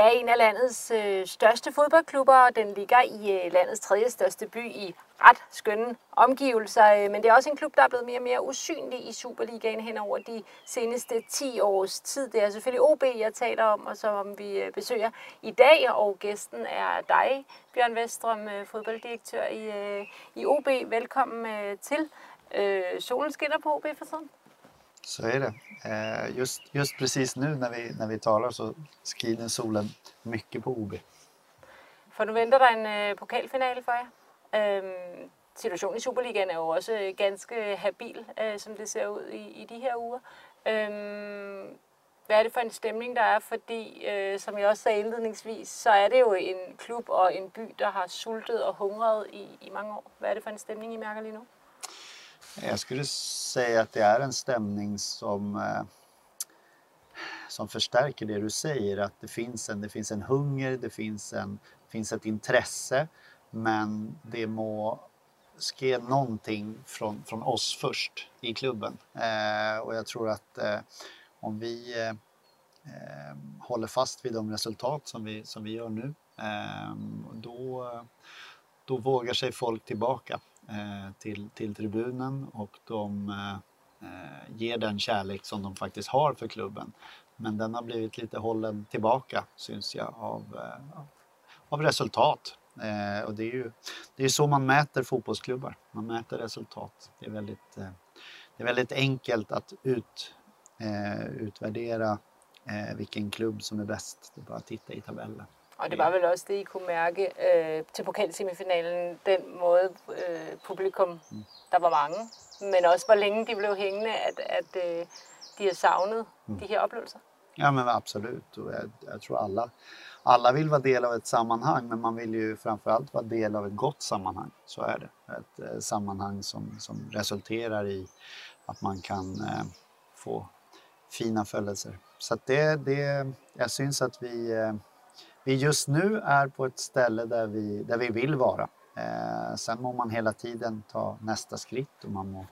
Er en af landets øh, største fodboldklubber, og den ligger i øh, landets tredje største by i ret skønne omgivelser. Øh, men det er også en klub, der er blevet mere og mere usynlig i Superligaen hen over de seneste 10 års tid. Det er selvfølgelig OB, jeg taler om, og som vi øh, besøger i dag. Og gæsten er dig, Bjørn Vestrøm, øh, fodbolddirektør i, øh, i OB. Velkommen øh, til. Øh, solen skinner på OB for tiden. Så är det. Eh, Just, just precis nu när vi, när vi talar så skrider solen mycket på OB. For nu venter der en eh, øh, pokalfinale for jer. Øhm, situationen i Superligaen er jo også ganska ganske habil, øh, som det ser ud i, i de her uger. Øhm, hvad er det for en stemning, der er? Fordi, øh, som jeg også sagde indledningsvis, så er det jo en klub og en by, der har sultet og hungret i, i mange år. Hvad er det for en stemning, I mærker lige nu? Jag skulle säga att det är en stämning som, eh, som förstärker det du säger, att det finns en, det finns en hunger, det finns, en, finns ett intresse, men det må ske någonting från, från oss först i klubben. Eh, och jag tror att eh, om vi eh, eh håller fast vid de resultat som vi, som vi gör nu, eh, då, då vågar sig folk tillbaka Eh, till, till tribunen och de eh, ger den kärlek som de faktiskt har för klubben. Men den har blivit lite hållen tillbaka syns jag av, eh, av resultat. Eh, och det är ju det är så man mäter fotbollsklubbar. Man mäter resultat. Det är väldigt, eh, det är väldigt enkelt att ut, eh, utvärdera eh, vilken klubb som är bäst. Det är bara att titta i tabellen. Og det var vel også det, I kunne mærke øh, til pokalsemifinalen, den måde øh, publikum, der var mange, men også hvor længe de blev hængende, at, at øh, de har savnet de her oplevelser. Ja men absolut. Och jag, jag tror alla, alla vill vara del av ett sammanhang men man vill ju framförallt vara del av ett gott sammanhang. Så är det. Ett eh, sammanhang som, som resulterar i att man kan eh, få fina födelser. Så det, det, jag syns att vi, eh, vi just nu är på ett ställe där vi, där vi vill vara. Eh, sen må man hela tiden ta nästa skritt och man må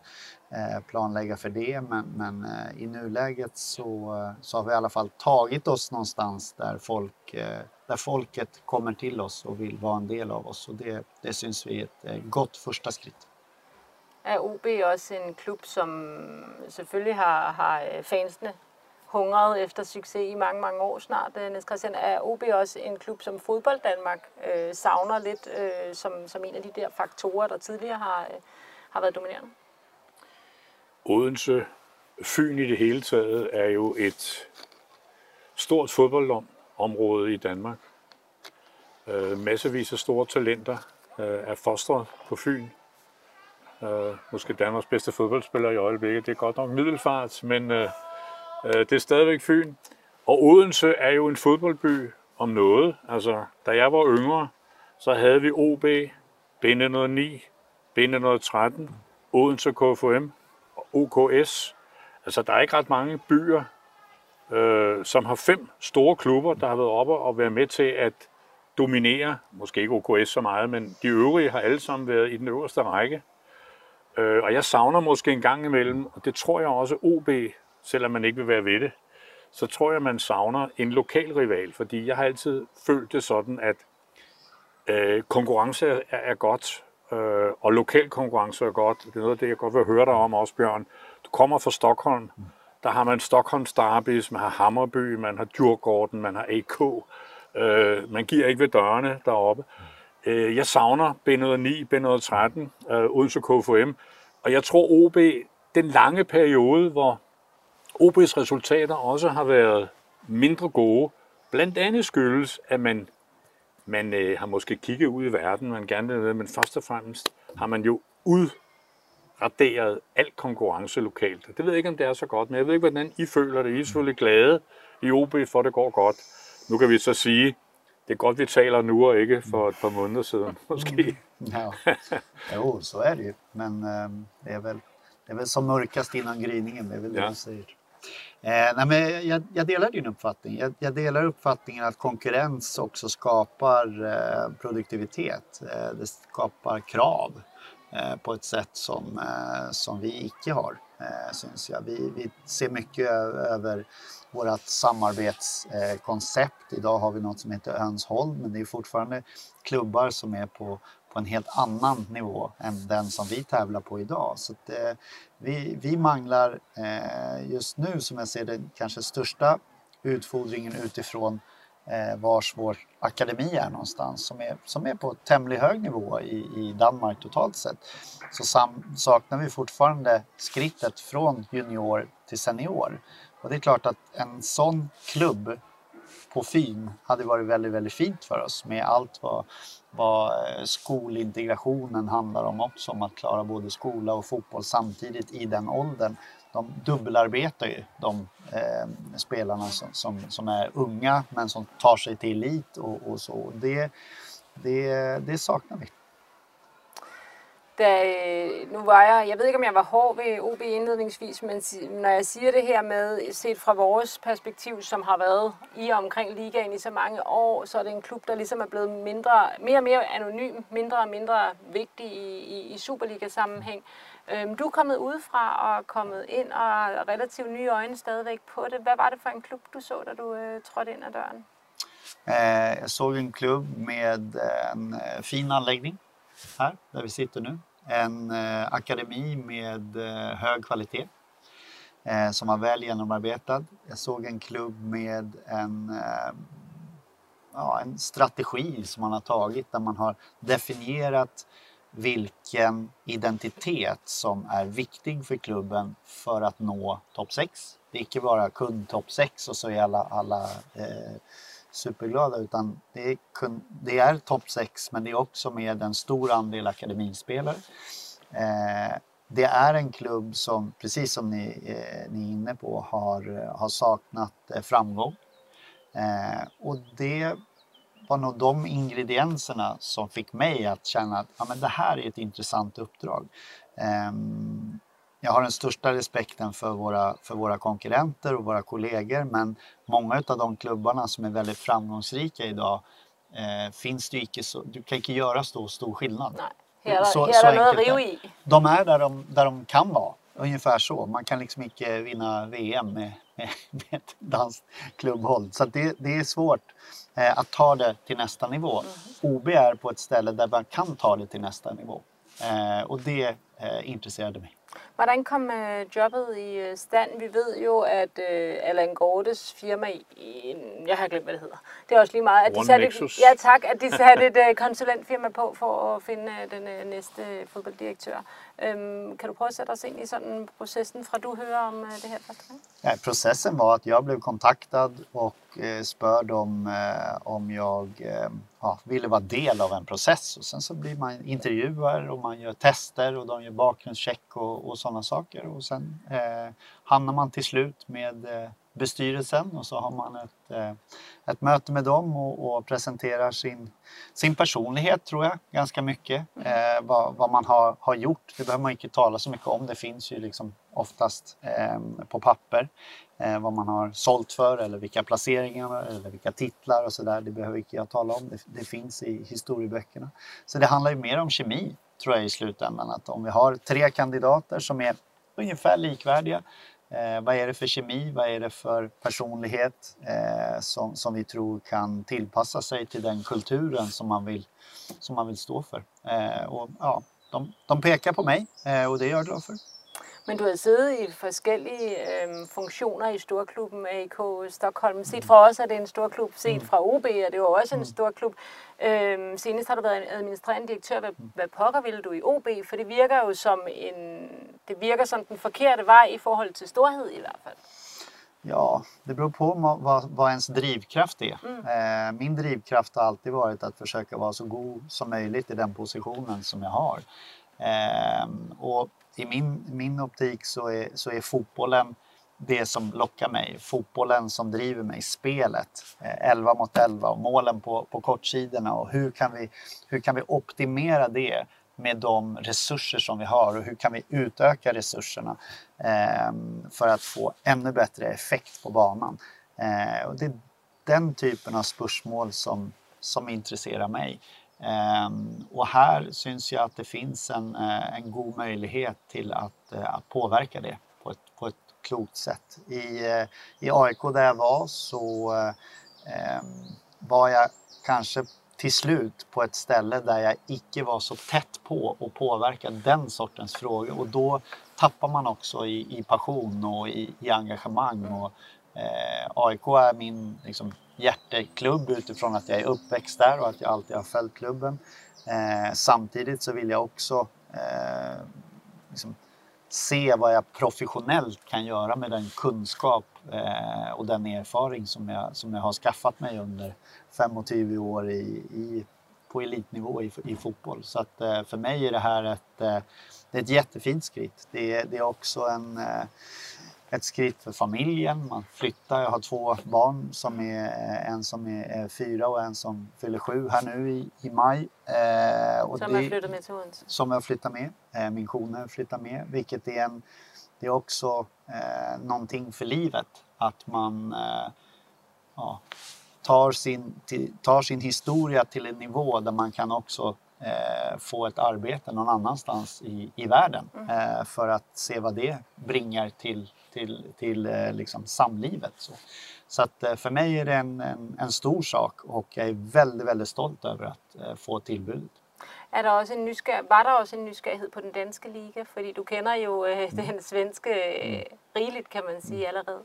eh, planlägga för det men, men eh, i nuläget så, eh, så har vi i alla fall tagit oss någonstans där, folk, eh, där folket kommer till oss och vill vara en del av oss och det, det syns vi är ett eh, gott första skritt. Är OB också en klubb som eh, selvfølgelig har, har eh, fansene hungret efter succes i mange, mange år snart. Øh, Niels Christian, er OB også en klub, som fodbold Danmark øh, savner lidt øh, som, som en af de der faktorer, der tidligere har, øh, har været dominerende? Odense, Fyn i det hele taget, er jo et stort fodboldområde i Danmark. Øh, massevis af store talenter øh, er fostret på Fyn. Øh, måske Danmarks bedste fodboldspiller i øjeblikket. Det er godt nok middelfart, men øh, Øh, det er stadigvæk Fyn. Og Odense er jo en fodboldby om noget. Altså, da jeg var yngre, så havde vi OB, B909, B913, Odense KFM og OKS. Altså, der er ikke ret mange byer, øh, som har fem store klubber, der har været oppe og været med til at dominere, måske ikke OKS så meget, men de øvrige har alle sammen været i den øverste række. Øh, og jeg savner måske en gang imellem, og det tror jeg også OB, selvom man ikke vil være ved det, så tror jeg, man savner en lokal rival, fordi jeg har altid følt det sådan, at øh, konkurrence er, er godt, øh, og lokal konkurrence er godt. Det er noget af det, jeg godt vil høre dig om også, Bjørn. Du kommer fra Stockholm. Der har man Stockholms Derbys, man har Hammerby, man har Djurgården, man har AK. Øh, man giver ikke ved dørene deroppe. Øh, jeg savner B109, B113, øh, Odense KFM, og jeg tror OB, den lange periode, hvor OB's resultater også har været mindre gode, blandt andet skyldes, at man, man øh, har måske kigget ud i verden, man gerne vil men først og fremmest har man jo udraderet alt konkurrence lokalt. Det ved jeg ikke, om det er så godt, men jeg ved ikke, hvordan I føler det. I er selvfølgelig glade i OB, for det går godt. Nu kan vi så sige, det er godt, vi taler nu og ikke for et par måneder siden, måske. Ja. Jo, så är det ju. Men eh, det, är väl, det är väl som mörkast innan gryningen, det är väl det Ja. du säger. Eh, nej, men jag, jag, delar din uppfattning. Jag, jag, delar uppfattningen att konkurrens också skapar eh, produktivitet. Eh, det skapar krav eh, på ett sätt som, eh, som vi icke har, eh, syns jag. Vi, vi ser mycket över vårt samarbetskoncept. Eh, Idag har vi något som heter Önsholm, men det är fortfarande klubbar som är på på en helt annan nivå än den som vi tävlar på idag. Så att, eh, vi, vi manglar eh, just nu som jag ser det kanske största utfordringen utifrån eh, vars vår akademi är någonstans som är, som är på tämligen hög nivå i, i Danmark totalt sett. Så sam, saknar vi fortfarande skrittet från junior till senior. Och det är klart att en sån klubb Ekofin Fyn hade varit väldigt, väldigt fint för oss med allt vad, vad eh, skolintegrationen handlar om också, om att klara både skola och fotboll samtidigt i den åldern. De dubbelarbetar ju, de eh, spelarna som, som, som, är unga men som tar sig till elit och, och så. Det, det, det saknar vi da, øh, nu var jeg, jeg ved ikke om jeg var hård ved OB indledningsvis, men når jeg siger det her med, set fra vores perspektiv, som har været i og omkring ligaen i så mange år, så er det en klub, der ligesom er blevet mindre, mere og mere anonym, mindre og mindre vigtig i, i, i Superliga-sammenhæng. Øhm, du er kommet udefra og kommet ind og har relativt nye øjne stadigvæk på det. Hvad var det for en klub, du så, da du øh, trådte ind ad døren? Eh, jeg så en klub med en øh, fin anlægning her, der vi sitter nu en eh, akademi med eh, hög kvalitet eh, som var väl genomarbetad. Jag såg en klubb med en, eh, ja, en strategi som man har tagit där man har definierat vilken identitet som är viktig för klubben för att nå topp 6. Det är inte bara kund topp 6 och så är alla, alla eh, superglada utan det är, det är topp 6 men det är också med en stor andel akademispelare. Eh, det är en klubb som, precis som ni, eh, ni är inne på, har, har saknat eh, framgång. Eh, och det var nog de ingredienserna som fick mig att känna att ja, men det här är ett intressant uppdrag. Ehm, jag har den största respekten för våra, för våra konkurrenter och våra kollegor men många av de klubbarna som är väldigt framgångsrika idag eh, finns det inte så, du kan inte göra så stor skillnad. Nej. Hela, så, hela så enkelt. De är där de, där de kan vara, ungefär så. Man kan liksom inte vinna VM med, med, med ett danskt klubbhåll. Så det, det är svårt eh, att ta det till nästa nivå. Mm. OB är på ett ställe där man kan ta det till nästa nivå. Eh, och det eh, intresserade mig. Hvordan kom uh, jobbet i øh, stand? Vi ved jo, at uh, Allan Gortes firma, i, jeg har glemt, hvad det hedder. Det er også lige meget. At de satte et, ja, tak. At de satte et uh, konsulentfirma på for at finde uh, den uh, næste fodbolddirektør. Um, kan du prøve at sætte os ind i sådan processen, fra du hører om uh, det her første Ja, processen var att jag blev kontaktad och eh, spörd om, eh, om jag eh, ja, ville vara del av en process. Och sen så blir man intervjuar och man gör tester och de gör bakgrundscheck och, och sådana saker. Och sen eh, hamnar man till slut med eh, bestyrelsen och så har man ett, eh, ett möte med dem och, och, presenterar sin, sin personlighet tror jag ganska mycket. Eh, vad, vad, man har, har gjort, det behöver man inte tala så mycket om. Det finns ju liksom oftast eh, på papper eh, vad man har sålt för eller vilka placeringar eller vilka titlar och sådär. Det behöver inte jag tala om. Det, det, finns i historieböckerna. Så det handlar ju mer om kemi tror jag i slutändan. Att om vi har tre kandidater som är ungefär likvärdiga Eh, vad är det för kemi, vad är det för personlighet eh, som, som vi tror kan tillpassa sig till den kulturen som man vill, som man vill stå för. Eh, och, ja, de, de pekar på mig eh, och det är jag glad för. Men du har siddet i forskellige øh, funktioner i storklubben AIK Stockholm. Set fra os er det en stor klub, set mm. fra OB er det jo også en mm. stor klub. Øh, senest har du været en administrerende direktør. Hvad, mm. hvad pokker ville du i OB? For det virker jo som en, det virker som den forkerte vej i forhold til storhed i hvert fald. Ja, det beror på vad, vad ens drivkraft är. Mm. Eh, min drivkraft har alltid varit att försöka vara så god som möjligt i den positionen som jag har. Eh, och i min, min optik så är, så är fotbollen det som lockar mig. Fotbollen som driver mig, spelet. Eh, 11 mot 11 och målen på, på kortsidorna och hur kan, vi, hur kan vi optimera det med de resurser som vi har och hur kan vi utöka resurserna eh, för att få ännu bättre effekt på banan. Eh, och det är den typen av spörsmål som, som intresserar mig. Ehm, och här syns jag att det finns en, eh, en god möjlighet till att, eh, att påverka det på ett, på ett klokt sätt. I, eh, I AIK där jag var så ehm, var jag kanske till slut på ett ställe där jag icke var så tätt på att påverka den sortens frågor och då tappar man också i, i passion och i, i engagemang. Och, eh, AIK är min liksom, hjärteklubb utifrån att jag är uppväxt där och att jag alltid har följt klubben. Eh, samtidigt så vill jag också eh, liksom, se vad jag professionellt kan göra med den kunskap eh, och den erfaring som jag, som jag har skaffat mig under 25 år i, i, på elitnivå i, i fotboll. Så att, eh, för mig är det här ett, eh, det är ett jättefint skritt. Det, det är också en eh, ett skritt för familjen. Man flyttar. Jag har två barn, som är, en som är fyra och en som fyller sju här nu i, i maj. Eh, och som det, jag flyttar med till? Som jag flyttar med. Eh, min kone flyttar med, vilket är, en, det är också eh, någonting för livet. Att man eh, ja, tar, sin, tar sin historia till en nivå där man kan också eh, få ett arbete någon annanstans i, i världen mm. eh, för att se vad det bringar till till, till eh, liksom samlivet. Så, så att eh, för mig är det en, en, en, stor sak och jag är väldigt, väldigt stolt över att eh, få tillbudet. Er der også en var der også en nysgerrighed på den danske liga? Fordi du kender jo øh, den svenske øh, rigeligt, kan man sige, allerede.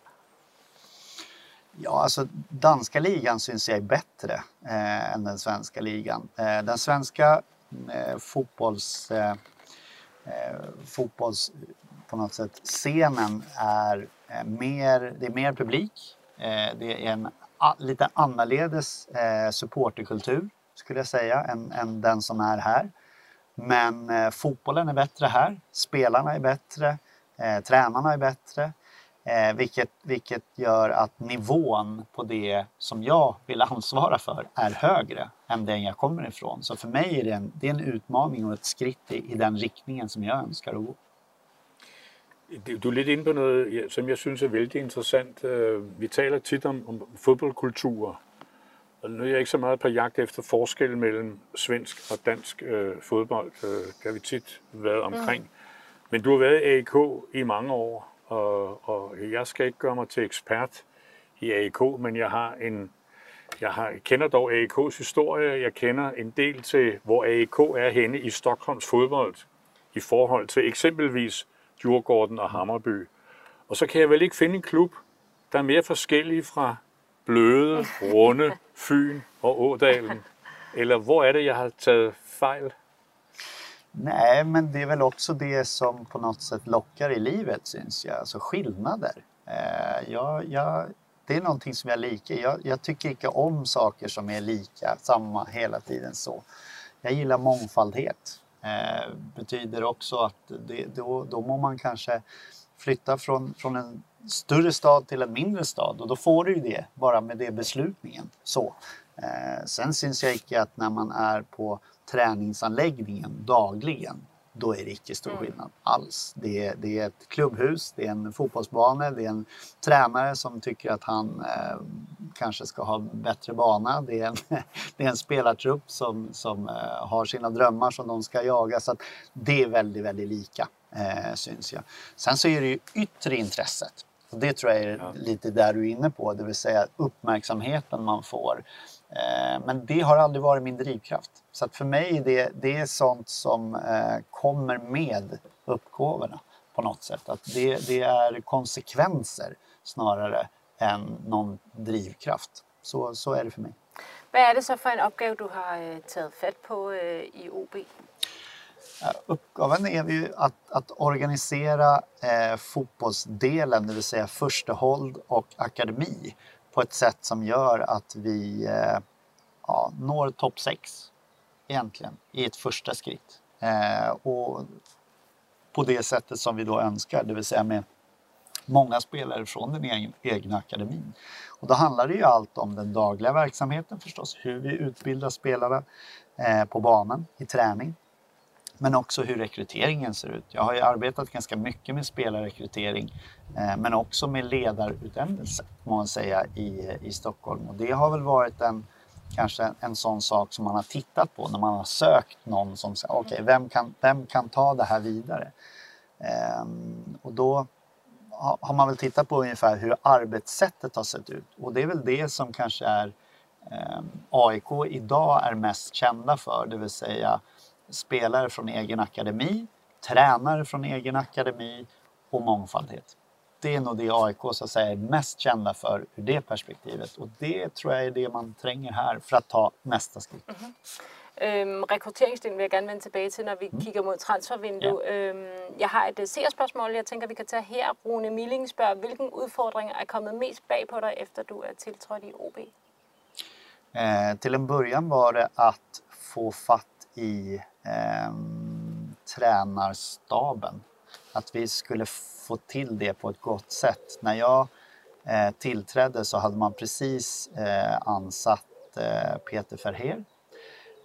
Ja, alltså danska ligan syns jag är bättre eh, än den svenska ligan. Eh, den svenska eh, fotbolls, fotbolls på något sätt scenen är eh, mer, det är mer publik. Eh, det är en lite annorledes eh, supporterkultur skulle jag säga än, än den som är här. Men fotbollen är bättre här, spelarna är bättre, tränarna är bättre. Eh, vilket, vilket gör att nivån på det som jag vill ansvara för är högre än den jag kommer ifrån. Så för mig är det en, det är en utmaning och ett skritt i, i den riktningen som jag önskar att gå. Du er lidt inde på noget, som jeg synes er vældig interessant. Øh, vi taler tit om, om fodboldkultur, og nu er jeg ikke så meget på jagt efter forskellen mellem svensk og dansk øh, fodbold. Øh, det har vi tit været omkring. Mm. Men du har været i AIK i mange år, og, og jeg skal ikke gøre mig til ekspert i AIK, men jeg har en jeg har, jeg kender dog AIK's historie. Jeg kender en del til, hvor AIK er henne i Stockholms fodbold i forhold til eksempelvis Djurgården og Hammerby. Og så kan jeg vel ikke finde en klub, der er mere forskellig fra Bløde, Runde, Fyn og Ådalen. Eller hvor er det, jeg har taget fejl? Nej, men det är väl också det som på något sätt lockar i livet syns jag, alltså skillnader. Eh, jag, jag, det är någonting som jag liker. Jag, jag, tycker inte om saker som är lika, samma hela tiden så. Jag gillar mångfaldhet eh, betyder också att det, då, då må man kanske flytta från, från en större stad till en mindre stad och då får du ju det bara med det beslutningen. Så. Eh, sen syns jag inte att när man är på träningsanläggningen dagligen då är det icke stor mm. skillnad alls. Det är, det är ett klubbhus, det är en fotbollsbana, det är en tränare som tycker att han eh, kanske ska ha bättre bana. Det är en, det är en spelartrupp som, som eh, har sina drömmar som de ska jaga. Så det är väldigt, väldigt lika, eh, syns jag. Sen så är det ju yttre intresset. Och det tror jag är lite där du är inne på, det vill säga uppmärksamheten man får. Eh, men det har aldrig varit min drivkraft. Så att för mig är det, det är sånt som eh, kommer med uppgåvorna på något sätt. Att det, det är konsekvenser snarare än någon drivkraft. Så, så är det för mig. Vad är det så för en uppgift du har øh, tagit fatt på i OB? Uppgaven är ju att, att organisera eh, fotbollsdelen, det vill säga förstehåll och akademi på ett sätt som gör att vi eh, ja, når topp 6 egentligen i ett första skritt. Eh, och på det sättet som vi då önskar, det vill säga med många spelare från den egna akademin. Och då handlar det ju allt om den dagliga verksamheten förstås, hur vi utbildar spelarna eh, på banan i träning. Men också hur rekryteringen ser ut. Jag har ju arbetat ganska mycket med spelarrekrytering eh, men också med ledarutnämnelse må man säga i, i Stockholm. Och det har väl varit en, kanske en sån sak som man har tittat på när man har sökt någon som säger okej, okay, vem, kan, vem kan ta det här vidare? Eh, och då har man väl tittat på ungefär hur arbetssättet har sett ut och det är väl det som kanske är eh, AIK idag är mest kända för, det vill säga spelare från egen akademi, tränare från egen akademi och mångfaldhet. Det är nog det AIK så att säga, är mest kända för ur det perspektivet och det tror jag är det man tränger här för at ta næste skridt. Mm-hmm. Øhm, rekrutteringsdelen vil jeg gerne vende tilbage til, når vi mm. kigger mod transfervindue. Ja. Øhm, jeg har et uh, seerspørgsmål, jeg tænker, vi kan tage her. Rune Milling spørger, hvilken udfordringer er kommet mest bag på dig, efter du er tiltrådt i OB? Eh, till en början var det att få fatt i eh, tränarstaben. Att vi skulle få till det på ett gott sätt. När jag eh, tillträdde så hade man precis eh, ansatt eh, Peter Ferher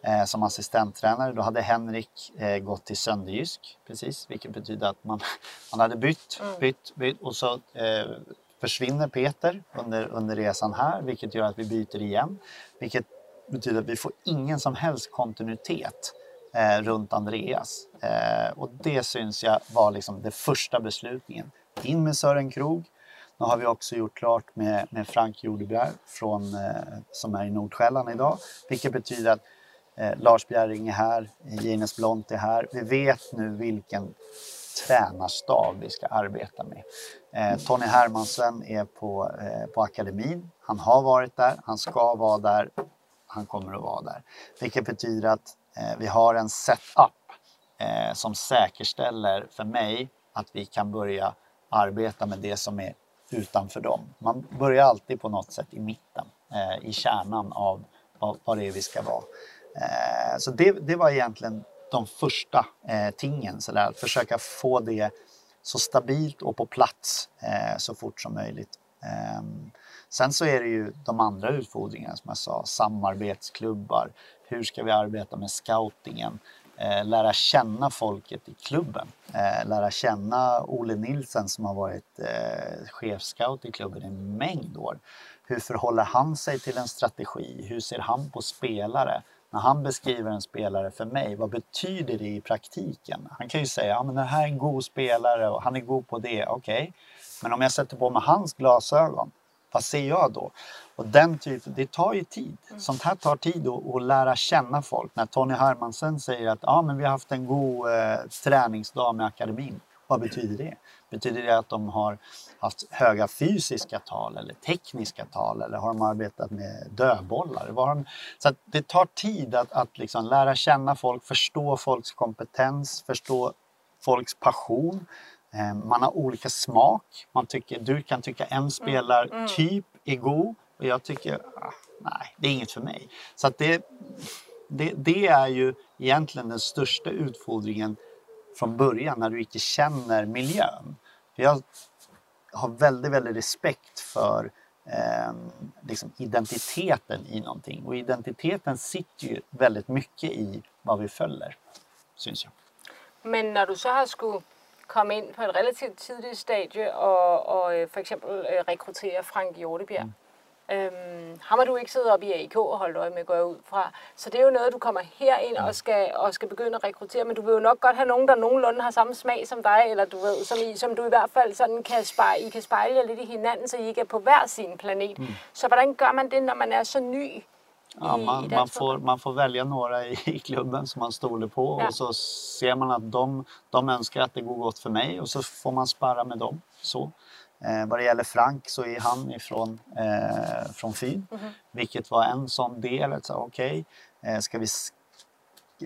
eh, som assistenttränare. Då hade Henrik eh, gått till Sönderjysk precis, vilket betyder att man, man hade bytt, mm. bytt, bytt och så försvinner Peter under, under resan här, vilket gör att vi byter igen. Vilket betyder att vi får ingen som helst kontinuitet eh, runt Andreas. Eh, och det syns jag var liksom det första beslutningen. In med Sören Krog. Nu har vi också gjort klart med, med Frank Jordebjer från, eh, som är i Nordsjälland idag. Vilket betyder att Eh, Lars Bjerring är här, Gines Blont är här. Vi vet nu vilken tränarstab vi ska arbeta med. Eh, Tony Hermansen är på, eh, på akademin. Han har varit där, han ska vara där, han kommer att vara där. Vilket betyder att Eh, vi har en setup eh, som säkerställer för mig att vi kan börja arbeta med det som är utanför dem. Man börjar alltid på något sätt i mitten, eh, i kärnan av, vad det är vi ska vara. Så det, det var egentligen de första tingen, så där, att försöka få det så stabilt och på plats så fort som möjligt. Eh, sen så är det ju de andra utfordringarna som jag sa, samarbetsklubbar, hur ska vi arbeta med scoutingen, eh, lära känna folket i klubben, eh, lära känna Ole Nilsen som har varit eh, chefscout i klubben i en mängd år. Hur förhåller han sig till en strategi? Hur ser han på spelare? när han beskriver en spelare för mig, vad betyder det i praktiken? Han kan ju säga, ja men det här är en god spelare och han är god på det, okej. Okay. Men om jag sätter på mig hans glasögon, vad ser jag då? Och den typen, det tar ju tid. Mm. Sånt här tar tid att, att lära känna folk. När Tony Hermansen säger att ja, men vi har haft en god eh, träningsdag med akademin. Vad betyder det? Betyder det att de har haft höga fysiska tal eller tekniska tal eller har de arbetat med dödbollar? De... Så det tar tid att, att liksom lära känna folk, förstå folks kompetens, förstå folks passion. Eh, man har olika smak. Man tycker, du kan tycka en spelartyp mm. är god och jag tycker ah, nej, det är inget för mig. Så det, det, det är ju egentligen den största utfordringen från början när du inte känner miljön. Jag har väldigt, väldigt respekt för eh, liksom identiteten i någonting och identiteten sitter ju väldigt mycket i vad vi följer, syns jag. Men när du så har skulle komma in på ett relativt tidigt stadie och, och øh, för exempel øh, rekrytera Frank Hjortebjerg, mm Øhm, ham har du ikke siddet op i AIK og holdt øje med, går jeg ud fra. Så det er jo noget, du kommer herind og skal, og skal begynde at rekruttere, men du vil jo nok godt have nogen, der nogenlunde har samme smag som dig, eller du ved, som, I, som du i hvert fald sådan kan spejle, I kan spejle jer lidt i hinanden, så I ikke er på hver sin planet. Mm. Så hvordan gør man det, når man er så ny Ja, man, man, får, man får välja några i, i klubben som man stoler på ja. och så ser man att de, de önskar att det går gott för mig och så får man sparra med dem. Så. Eh, vad det gäller Frank så är han ifrån eh, från Fyn, mm -hmm. vilket var en sån del. Okej, okay, eh, ska, vi,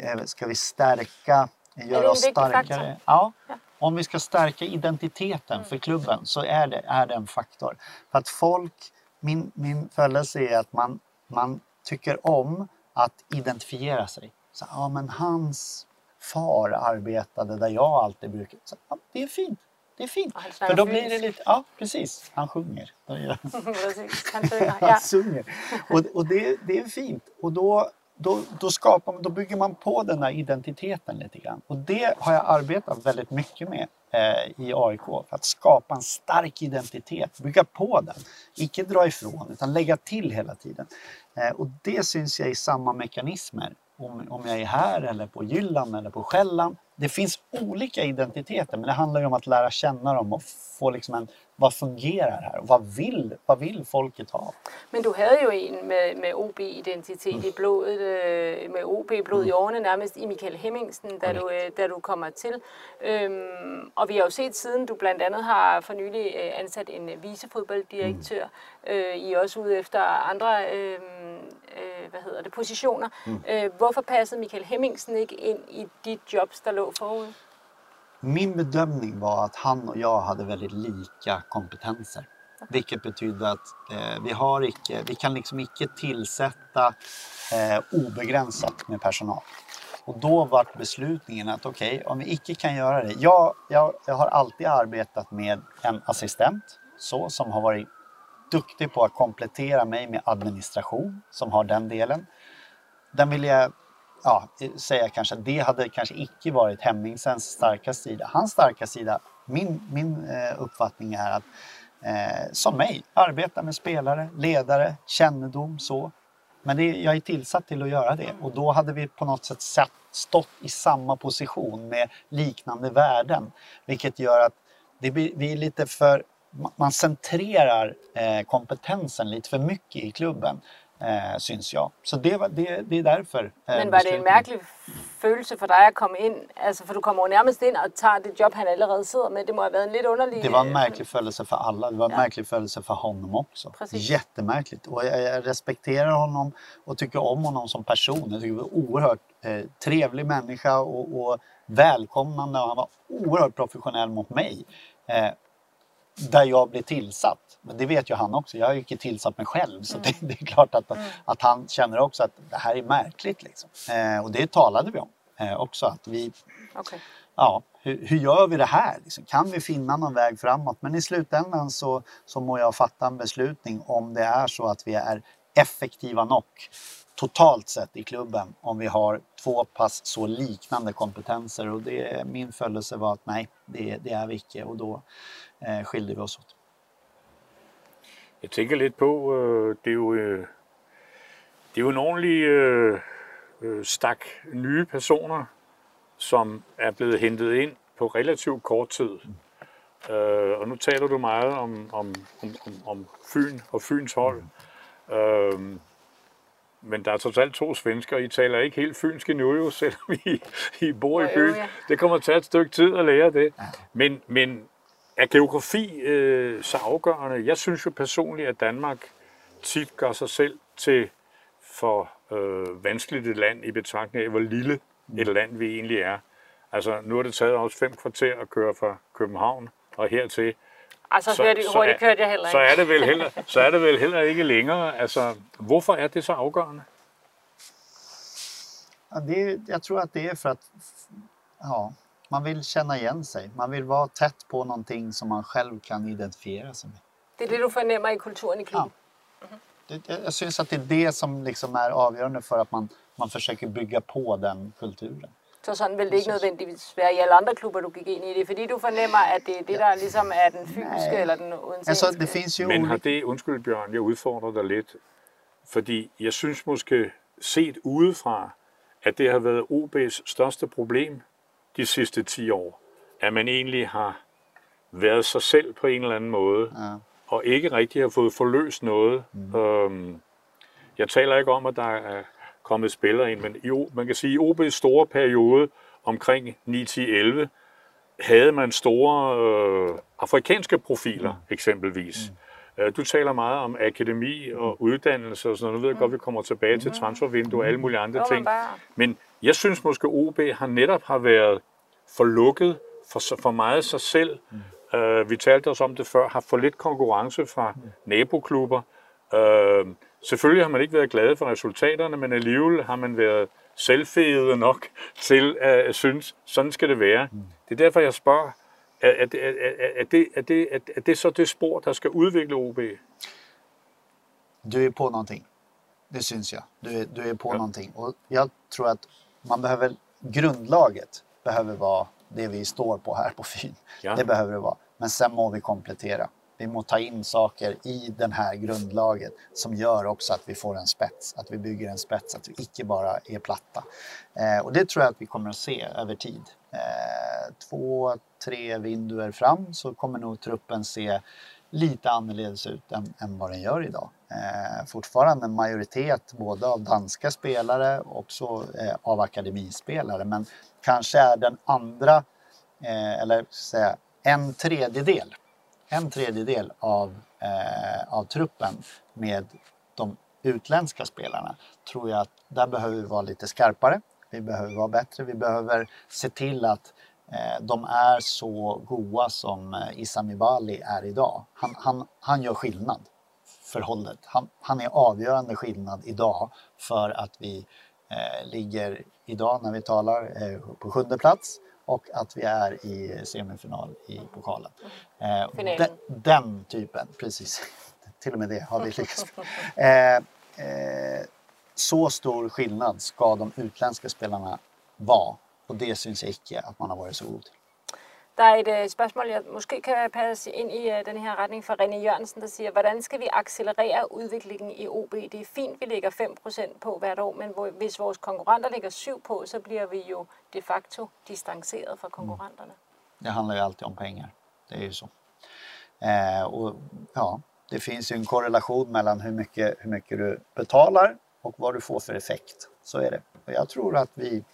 eh, ska vi stärka, göra oss starkare? Ja, ja, om vi ska stärka identiteten mm. för klubben så är det, är det en faktor. För att folk, min, min följelse är att man, man tycker om att identifiera sig. Så, ja, men hans far arbetade där jag alltid brukar... Så, ja, det är fint. Det är fint. För då blir det lite, ja precis, han sjunger. han sjunger. Och, och det, det är fint. Och då, då, då, skapar, då bygger man på den där identiteten lite grann. Och det har jag arbetat väldigt mycket med Eh, i AIK. För att skapa en stark identitet, bygga på den. Icke dra ifrån, utan lägga till hela tiden. Eh, och det syns jag i samma mekanismer. Om, om jag är här eller på Jylland eller på Själland. Det finns olika identiteter men det handlar ju om att lära känna dem och få liksom en vad fungerar här? Vad vill, vad vill folket ha? Men du havde jo en med, med OB-identitet mm. i blodet, med OB-blod mm. i nærmest i Michael Hemmingsen, da du, øh, da du kommer til. Øhm, og vi har jo set siden, du blandt andet har for nylig øh, ansat en øh, vicefodbolddirektør. Mm. Øh, I også ude efter andre øh, øh, hvad hedder det, positioner. Mm. Øh, hvorfor passede Michael Hemmingsen ikke ind i de jobs, der lå forud? Min bedömning var att han och jag hade väldigt lika kompetenser. Vilket betyder att eh, vi, har icke, vi kan liksom icke tillsätta eh, obegränsat med personal. Och då var beslutningen att okej, okay, om vi icke kan göra det. Jag, jag, jag har alltid arbetat med en assistent så, som har varit duktig på att komplettera mig med administration, som har den delen. Den vill jag ja, säga kanske att det hade kanske icke varit Hemmingsens starka sida. Hans starka sida, min, min eh, uppfattning är att eh, som mig, arbeta med spelare, ledare, kännedom så. Men det, jag är tillsatt till att göra det och då hade vi på något sätt satt, stått i samma position med liknande värden. Vilket gör att det blir, vi är lite för man centrerar eh, kompetensen lite för mycket i klubben eh, syns jag. Så det, var, det, det är därför. Eh, Men var det en märklig følelse for dig at komme ind? Altså, for du kommer jo nærmest ind og tager det jobb, han allerede sidder med. Det må have været en lidt underlig... Det var en märklig födelse för alla. Det var en ja. märklig födelse för honom också. Precis. Jättemärkligt. Och jag, jag, respekterar honom och tycker om honom som person. Jag tycker han var oerhört eh, trevlig människa och, och välkomnande. Han var oerhört professionell mot mig. Eh, där jag blev tillsatt. Men det vet ju han också. Jag har ju inte tillsatt mig själv så mm. det, det, är klart att, mm. att han känner också att det här är märkligt. Liksom. Eh, och det talade vi om eh, också. Att vi, okay. ja, hur, hur, gör vi det här? Liksom? Kan vi finna någon väg framåt? Men i slutändan så, så må jag fatta en beslutning om det är så att vi är effektiva nog totalt sett i klubben om vi har två pass så liknande kompetenser och det, min följelse var att nej, det, det är vi icke och då eh, skilde vi oss åt. Jeg tænker lidt på, øh, det, er jo, øh, det er jo en ordentlig øh, stak nye personer, som er blevet hentet ind på relativt kort tid. Mm. Øh, og nu taler du meget om, om, om, om Fyn og Fyns hold. Mm. Øh, men der er trods alt to svensker, I taler ikke helt fynsk endnu jo, selvom I, I bor i byen. Det kommer til at tage et stykke tid at lære det. Men, men er geografi øh, så afgørende? Jeg synes jo personligt, at Danmark tit gør sig selv til for øh, vanskeligt et land i betragtning af, hvor lille et land vi egentlig er. Altså, nu har det taget os fem kvarter at køre fra København og hertil. Altså, så, hurtigt, hurtigt kørte jeg heller ikke. Så er, det vel heller, så er det vel heller ikke længere. Altså, hvorfor er det så afgørende? Ja, det, jag tror att det är för att ja, man vill känna igen sig. Man vill vara tätt på någonting som man själv kan identifiera sig med. Det är det du förnimmer i kulturen i klubben? Ja. Det, jag syns att det är det som liksom är avgörande för att man, man försöker bygga på den kulturen. Så sådan vil det ikke nødvendigvis være i alle andre klubber, du gik ind i det, fordi du fornemmer, at det er det, der ligesom er den Nej. eller den odense. Altså, det finns jo... Men har det, undskyld Bjørn, jeg udfordrer dig lidt, fordi jeg synes måske set udefra, at det har været OB's største problem de sidste 10 år, at man egentlig har været sig selv på en eller anden måde, ja. og ikke rigtig har fået forløst noget. Mm. Øhm, jeg taler ikke om, at der er kommet spillere ind, men i, man kan sige, at i OB's store periode omkring 9-10-11, havde man store øh, afrikanske profiler, mm. eksempelvis. Mm. Øh, du taler meget om akademi og uddannelse og sådan noget. Nu ved jeg mm. godt, vi kommer tilbage til mm. transfervindue og alle mulige andre ting. Men jeg synes måske, OB har netop har været for lukket, for, for meget sig selv. Mm. Uh, vi talte også om det før, har for lidt konkurrence fra mm. naboklubber. Uh, selvfølgelig har man ikke været glad for resultaterne, men alligevel har man været selvfede nok til at synes, sådan skal det være. Mm. Det er derfor, jeg spørger, er, er, er, er, det, er, det, er, det så det spor, der skal udvikle OB? Du är på någonting. det syns jag. Du är, du är på ja. någonting. Och jag tror att man behöver, grundlaget behöver vara det vi står på här på Fyn. Ja. Det behöver det vara. Men sen må vi komplettera. Vi må ta in saker i den här grundlaget som gör också att vi får en spets, att vi bygger en spets, att vi icke bara är platta. Eh, och det tror jag att vi kommer att se över tid. Eh, två, tre vinduer fram så kommer nog truppen se lite annorledes ut än, än vad den gör idag. Eh, fortfarande en majoritet både av danska spelare och också eh, av akademispelare men kanske är den andra, eh, eller säga en tredjedel, en tredjedel av, eh, av truppen med de utländska spelarna tror jag att där behöver vi vara lite skarpare. Vi behöver vara bättre. Vi behöver se till att Eh, de är så goa som eh, Isami Bali är idag. Han, han, han gör skillnad för hållet. Han, han är avgörande skillnad idag för att vi eh, ligger idag när vi talar eh, på sjunde plats och att vi är i semifinal i pokalen. Eh, den, den, typen, precis. Till och med det har vi lyckats med. Eh, så stor skillnad ska de utländska spelarna vara och det syns jeg ikke at man har varit så god til. Der er et uh, spørgsmål, jeg måske kan passe ind i uh, den her retning fra René Jørgensen, der siger, hvordan skal vi accelerere udviklingen i OB? Det er fint, vi lægger 5% på hvert år, men hvor, hvis vores konkurrenter lægger 7 på, så bliver vi jo de facto distanceret fra konkurrenterne. Det handlar ju alltid om pengar, det är ju så. Eh, och ja, det finns ju en korrelation mellan hur mycket, hur mycket du betalar och vad du får för effekt. Så är det. Och jag tror att vi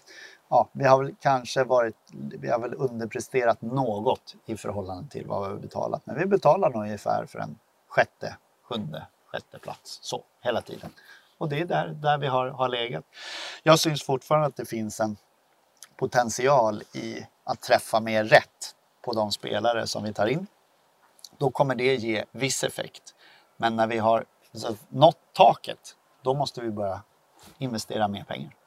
ja, vi har väl kanske varit, vi har väl underpresterat något i förhållande till vad vi har betalat. Men vi betalar nog ungefär för en sjätte, sjunde, sjätte plats. Så, hela tiden. Och det är där, där vi har, har legat. Jag syns fortfarande att det finns en potential i att träffa mer rätt på de spelare som vi tar in. Då kommer det ge viss effekt. Men när vi har alltså, nått taket, då måste vi börja investera mer pengar.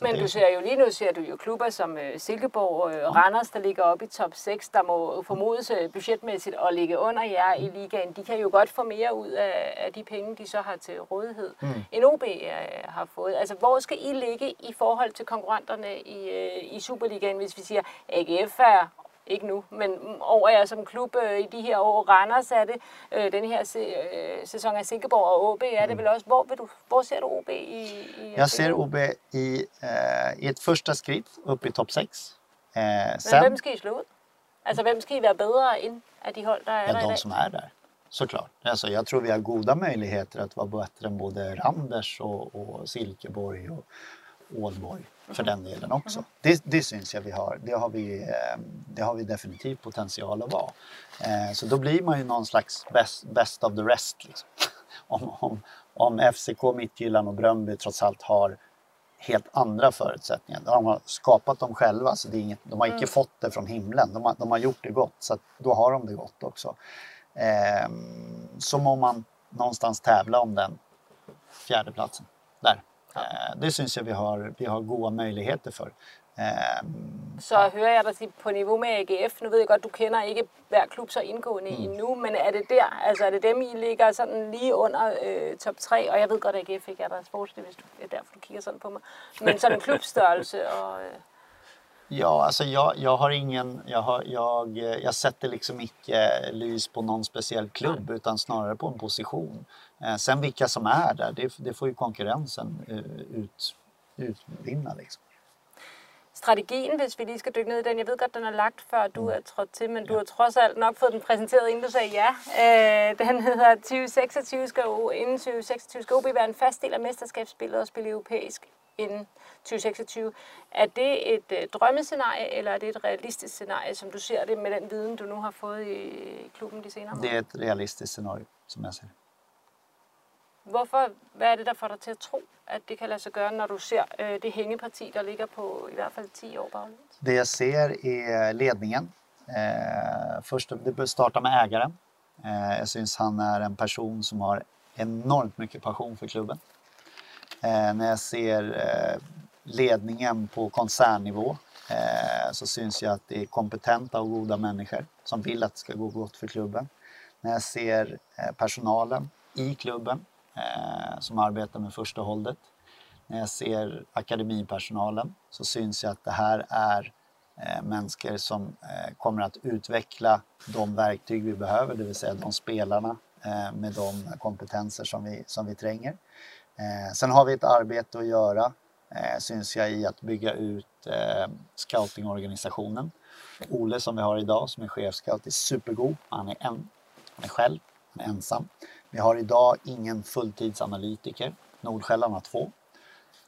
Men du ser jo lige nu ser du jo klubber som uh, Silkeborg og uh, Randers, der ligger oppe i top 6, der må formodes uh, budgetmæssigt at ligge under jer i ligaen. De kan jo godt få mere ud af, af de penge, de så har til rådighed, mm. end OB uh, har fået. Altså, hvor skal I ligge i forhold til konkurrenterne i, uh, i Superligaen, hvis vi siger, AGF er ikke nu, men over jer som klub øh, i de her år. Randers er det, øh, den her se, øh, sæson af Silkeborg og OB er det mm. vel også. Hvor, vil du, hvor ser du OB i? i Jeg ser OB i, uh, i et første skridt upp i top 6. Uh, men sen, hvem skal I slå ud? Altså hvem skal I være bedre end af de hold, der er ja, der de som är där. Såklart. Alltså, jag tror vi har goda möjligheter att vara bättre än både Randers och, och Silkeborg och Ålborg för den delen också. Mm. Det, det syns jag vi har. Det har vi, eh, det har vi definitivt potential att vara. Eh, så då blir man ju någon slags best, best of the rest. Liksom. Om, om, om FCK, Midtjylland och Bröndby trots allt har helt andra förutsättningar. De har skapat dem själva, så det är inget, de har inte mm. fått det från himlen. De har, de har gjort det gott, så då har de det gott också. Eh, så må man någonstans tävla om den fjärde platsen där. Eh, det syns jag vi har, vi har goda möjligheter för. Ehm, så hører jeg dig sige, på niveau med AGF, nu ved jeg godt, du kender ikke hver klub så indgående mm. endnu, men er det der, altså er det dem, I ligger sådan lige under øh, top 3, og jeg ved godt, at AGF ikke er der sportslig, hvis du, er derfor du kigger sådan på mig, men sådan en klubstørrelse og... Øh, Ja, alltså jag, jag har ingen, jag, har, jag, jag sätter liksom inte lys på någon speciell klubb utan snarare på en position. Eh, sen vilka som är där, det, det får ju konkurrensen eh, ut, utvinna. Liksom. Strategien, hvis vi lige skal dykke ned i den, jeg ved godt, den er lagt før du mm. er trådt til, men du har trods alt nok fået den præsenteret, inden du sagde ja. Øh, den hedder 2026 skal, inden 2026 skal OB være en fast del af mesterskabsspillet og spille europæisk inden 2026. Er det et øh, drømmescenarie, eller er det et realistisk scenarie, som du ser det med den viden, du nu har fået i klubben de senere år? Det er et realistisk scenarie, som jeg ser Hvorfor, hvad er det, der får dig til at tro, at det kan lade sig gøre, når du ser øh, det hængeparti, der ligger på i hvert fall 10 år baglæns? Det jag ser är øh, ledningen. Øh, eh, först, det bör starta med ägaren. Eh, jag syns han är en person som har enormt mycket passion för klubben. Eh, när jag ser eh, ledningen på koncernnivå eh, så syns jag att det är kompetenta och goda människor som vill att det ska gå gott för klubben. När jag ser eh, personalen i klubben eh, som arbetar med första hållet. När jag ser akademipersonalen så syns jag att det här är eh, människor som eh, kommer att utveckla de verktyg vi behöver, det vill säga de spelarna eh, med de kompetenser som vi, som vi tränger. Eh, sen har vi ett arbete att göra, eh, syns jag, i att bygga ut eh, scoutingorganisationen. Ole som vi har idag som är chefscout är supergod. Han är, en, han är själv, han är ensam. Vi har idag ingen fulltidsanalytiker. Nordsjälland har två.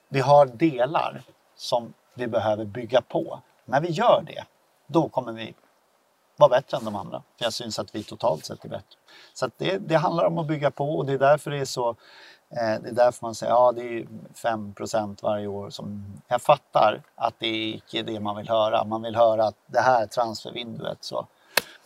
Vi har delar som vi behöver bygga på. När vi gör det, då kommer vi vara bättre än de andra. För jag syns att vi totalt sett är bättre. Så det, det handlar om att bygga på och det är därför det är så eh, det är därför man säger ja det är 5% varje år. Som, jag fattar att det är icke det man vill höra. Man vill höra att det här transfervinduet så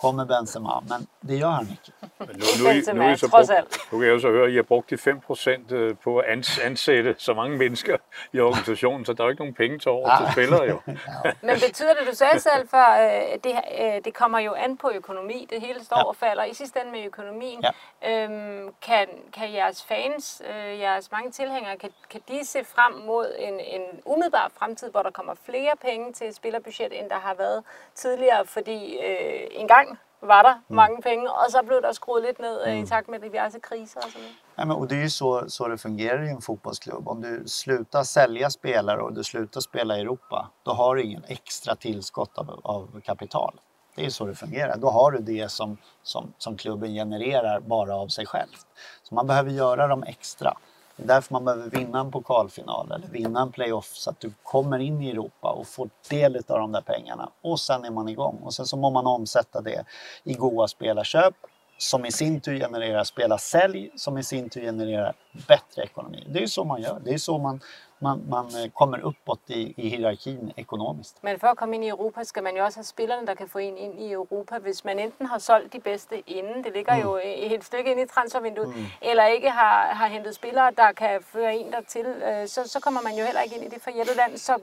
kommer Benzema, men det gör han ikke. Men nu, nu, er nu, så brugt, alt. nu kan jeg jo så høre, at I har brugt de 5 procent øh, på at ans, ansætte så mange mennesker i organisationen, så der er jo ikke nogen penge til over til spillere jo. Men betyder det, du sagde selv før, øh, det, øh, det kommer jo an på økonomi. Det hele står Ja. og falder i sidste ende med økonomien. Ja. Øhm, kan, kan jeres fans, øh, jeres mange tilhængere, kan, kan de se frem mod en, en umiddelbar fremtid, hvor der kommer flere penge til et spillerbudget, end der har været tidligere? Fordi øh, engang var der Mm. mange penge, og så blev der skruet lidt ned øh, i takt med diverse kriser og sådan noget. Nej, men, och det är ju så, så det fungerar i en fotbollsklubb. Om du slutar sälja spelare och du slutar spela i Europa, då har du ingen extra tillskott av, av kapital. Det är så det fungerar. Då har du det som, som, som klubben genererar bara av sig själv. Så man behöver göra dem extra. Det är därför man behöver vinna en pokalfinal eller vinna en playoff så att du kommer in i Europa och får del av de där pengarna. Och sen är man igång. Och sen så må man omsätta det i goda spelarköp som i sin tur genererar spelarsälj som i sin tur genererar bättre ekonomi. Det är ju så man gör. Det är så man, man, man eh, kommer uppåt i, i hierarkin ekonomiskt. Men for at komme ind i Europa, skal man jo også have spillerne, der kan få en ind i Europa. Hvis man enten har solgt de bedste inden, det ligger jo et et stykke ind i transfervinduet, mm. eller ikke har, har hentet spillere, der kan føre en dertil, øh, så, så kommer man jo heller ikke ind i det forjættede land. Så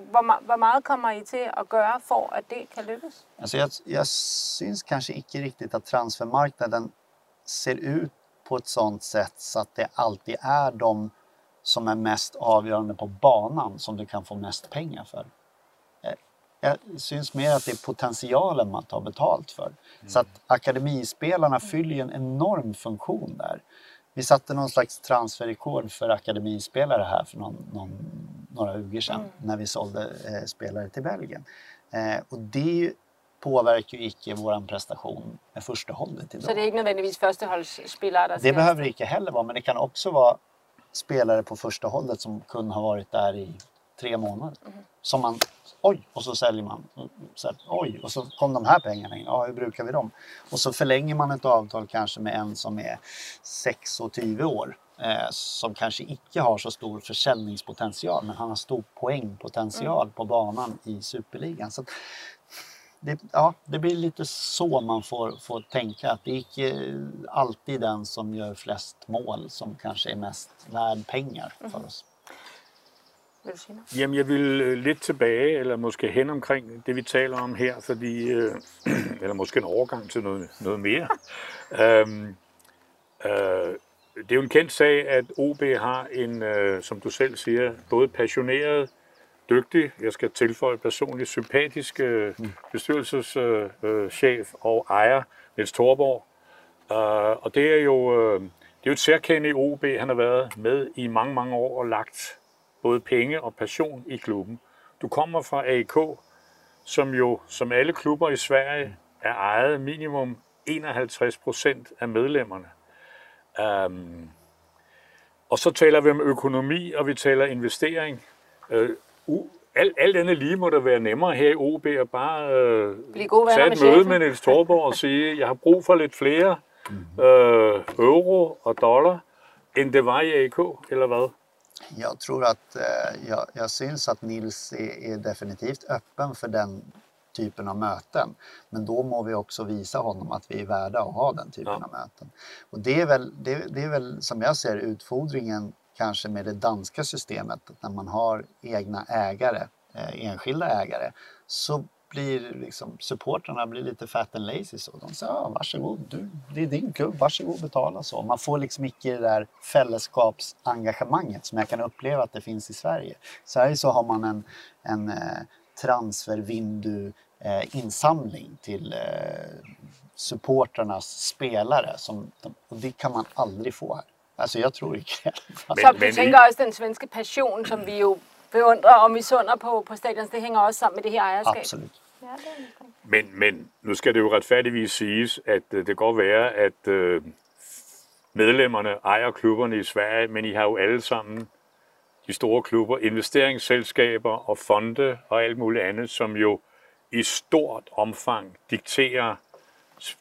hvor meget kommer I til at gøre for, at det kan lykkes? Alltså jag, jag syns kanske inte riktigt att transfermarknaden ser ut på ett sånt sätt så att det alltid är de som är mest avgörande på banan som du kan få mest pengar för. Eh, Jag syns mer att det är potentialen man tar betalt för. Så att akademispelarna fyller en enorm funktion där. Vi satte någon slags transferrekord för akademispelare här för någon, någon, några veckor sedan när vi sålde eh, spelare till Belgien. Eh, och det påverkar ju icke vår prestation med första hållet idag. Så det ikke nødvendigvis førsteholdsspillere, der Det behöver det icke heller vara, men det kan också vara spelare på första hållet som kunde ha varit där i tre månader. Som man, oj, och så säljer man. Så här, oj, och så kom de här pengarna in. Ja, hur brukar vi dem? Och så förlänger man ett avtal kanske med en som är 6 och 20 år. Eh, som kanske icke har så stor försäljningspotential, men han har stor poängpotential på banan i Superligan. Så det, ja, det blir lite så man får, får tänka. Att det är icke alltid den som gör flest mål som kanske är mest värd pengar för oss. Sige noget? Jamen, jeg vil øh, lidt tilbage, eller måske hen omkring det, vi taler om her, fordi, øh, eller måske en overgang til noget, noget mere. øhm, øh, det er jo en kendt sag, at OB har en, øh, som du selv siger, både passioneret, dygtig, jeg skal tilføje personligt, sympatisk øh, bestyrelseschef øh, og ejer, Niels Thorborg. Øh, og det er jo øh, det er jo et særkende i OB. Han har været med i mange, mange år og lagt både penge og passion i klubben. Du kommer fra AIK, som jo, som alle klubber i Sverige, er ejet minimum 51 procent af medlemmerne. Um, og så taler vi om økonomi, og vi taler investering. Uh, u- alt, alt andet lige må det være nemmere her i OB at bare venner tage med et møde chefen. med Niels Thorborg og sige, jeg har brug for lidt flere øh, euro og dollar, end det var i AIK, eller hvad? Jag tror att eh, jag, jag syns att Nils är, är definitivt öppen för den typen av möten. Men då må vi också visa honom att vi är värda att ha den typen Ja. av möten. Och det är, väl, det, det är väl som jag ser utfordringen kanske med det danska systemet. När man har egna ägare, eh, enskilda ägare, så blir liksom, supportrarna blir lite fat and lazy. Så de säger ah, varsågod, du, det är din klubb, varsågod betala så. Man får liksom icke det där fällskapsengagemanget som jag kan uppleva att det finns i Sverige. I Sverige så har man en, en eh, transfervindu eh, insamling till eh, supportrarnas spelare. Som, och det kan man aldrig få här. Alltså jag tror det. Men, så du tänker också den svenska passion som vi ju beundrer og misunder på, på stadions, det hænger også sammen med det her ejerskab. Absolut. Ja, men, men nu skal det jo retfærdigvis siges, at øh, det kan godt være, at øh, medlemmerne ejer klubberne i Sverige, men I har jo alle sammen de store klubber, investeringsselskaber og fonde og alt muligt andet, som jo i stort omfang dikterer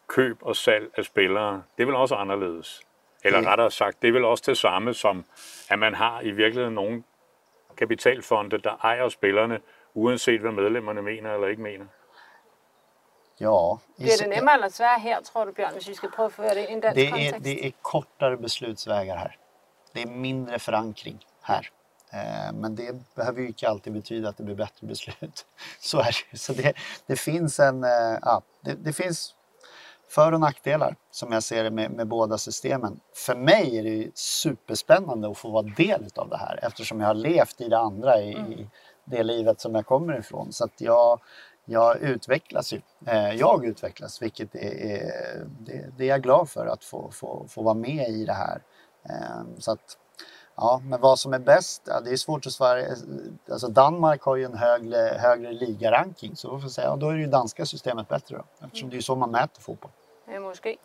køb og salg af spillere. Det er vel også anderledes. Eller rettere sagt, det er vel også det samme som, at man har i virkeligheden nogle kapitalfonde, der ejer spillerne, uanset hvad medlemmerne mener eller ikke mener? Ja. Blir det nemmere eller sværere her, tror du, Bjørn, hvis vi skal prøve at føre det i en dansk det är, kontekst? Det är kortare beslutsvägar här. Det är mindre förankring här. Eh, men det behöver ju inte alltid betyda att det blir bättre beslut. Så är det. Så det, det finns en... Eh, ja, det, det finns för och nackdelar som jag ser det med, med båda systemen. För mig är det superspännande att få vara del av det här eftersom jag har levt i det andra i, mm. i det livet som jag kommer ifrån. Så att jag, jag utvecklas ju. Eh, jag utvecklas, vilket är, det, det, är jag glad för att få, få, få vara med i det här. Eh, så att, ja, men vad som är bäst, ja, det är svårt att svara. Alltså Danmark har ju en högre, högre ligaranking så får säga, ja, då är det ju danska systemet bättre då, eftersom det är så man mäter fotboll. Ja, måske.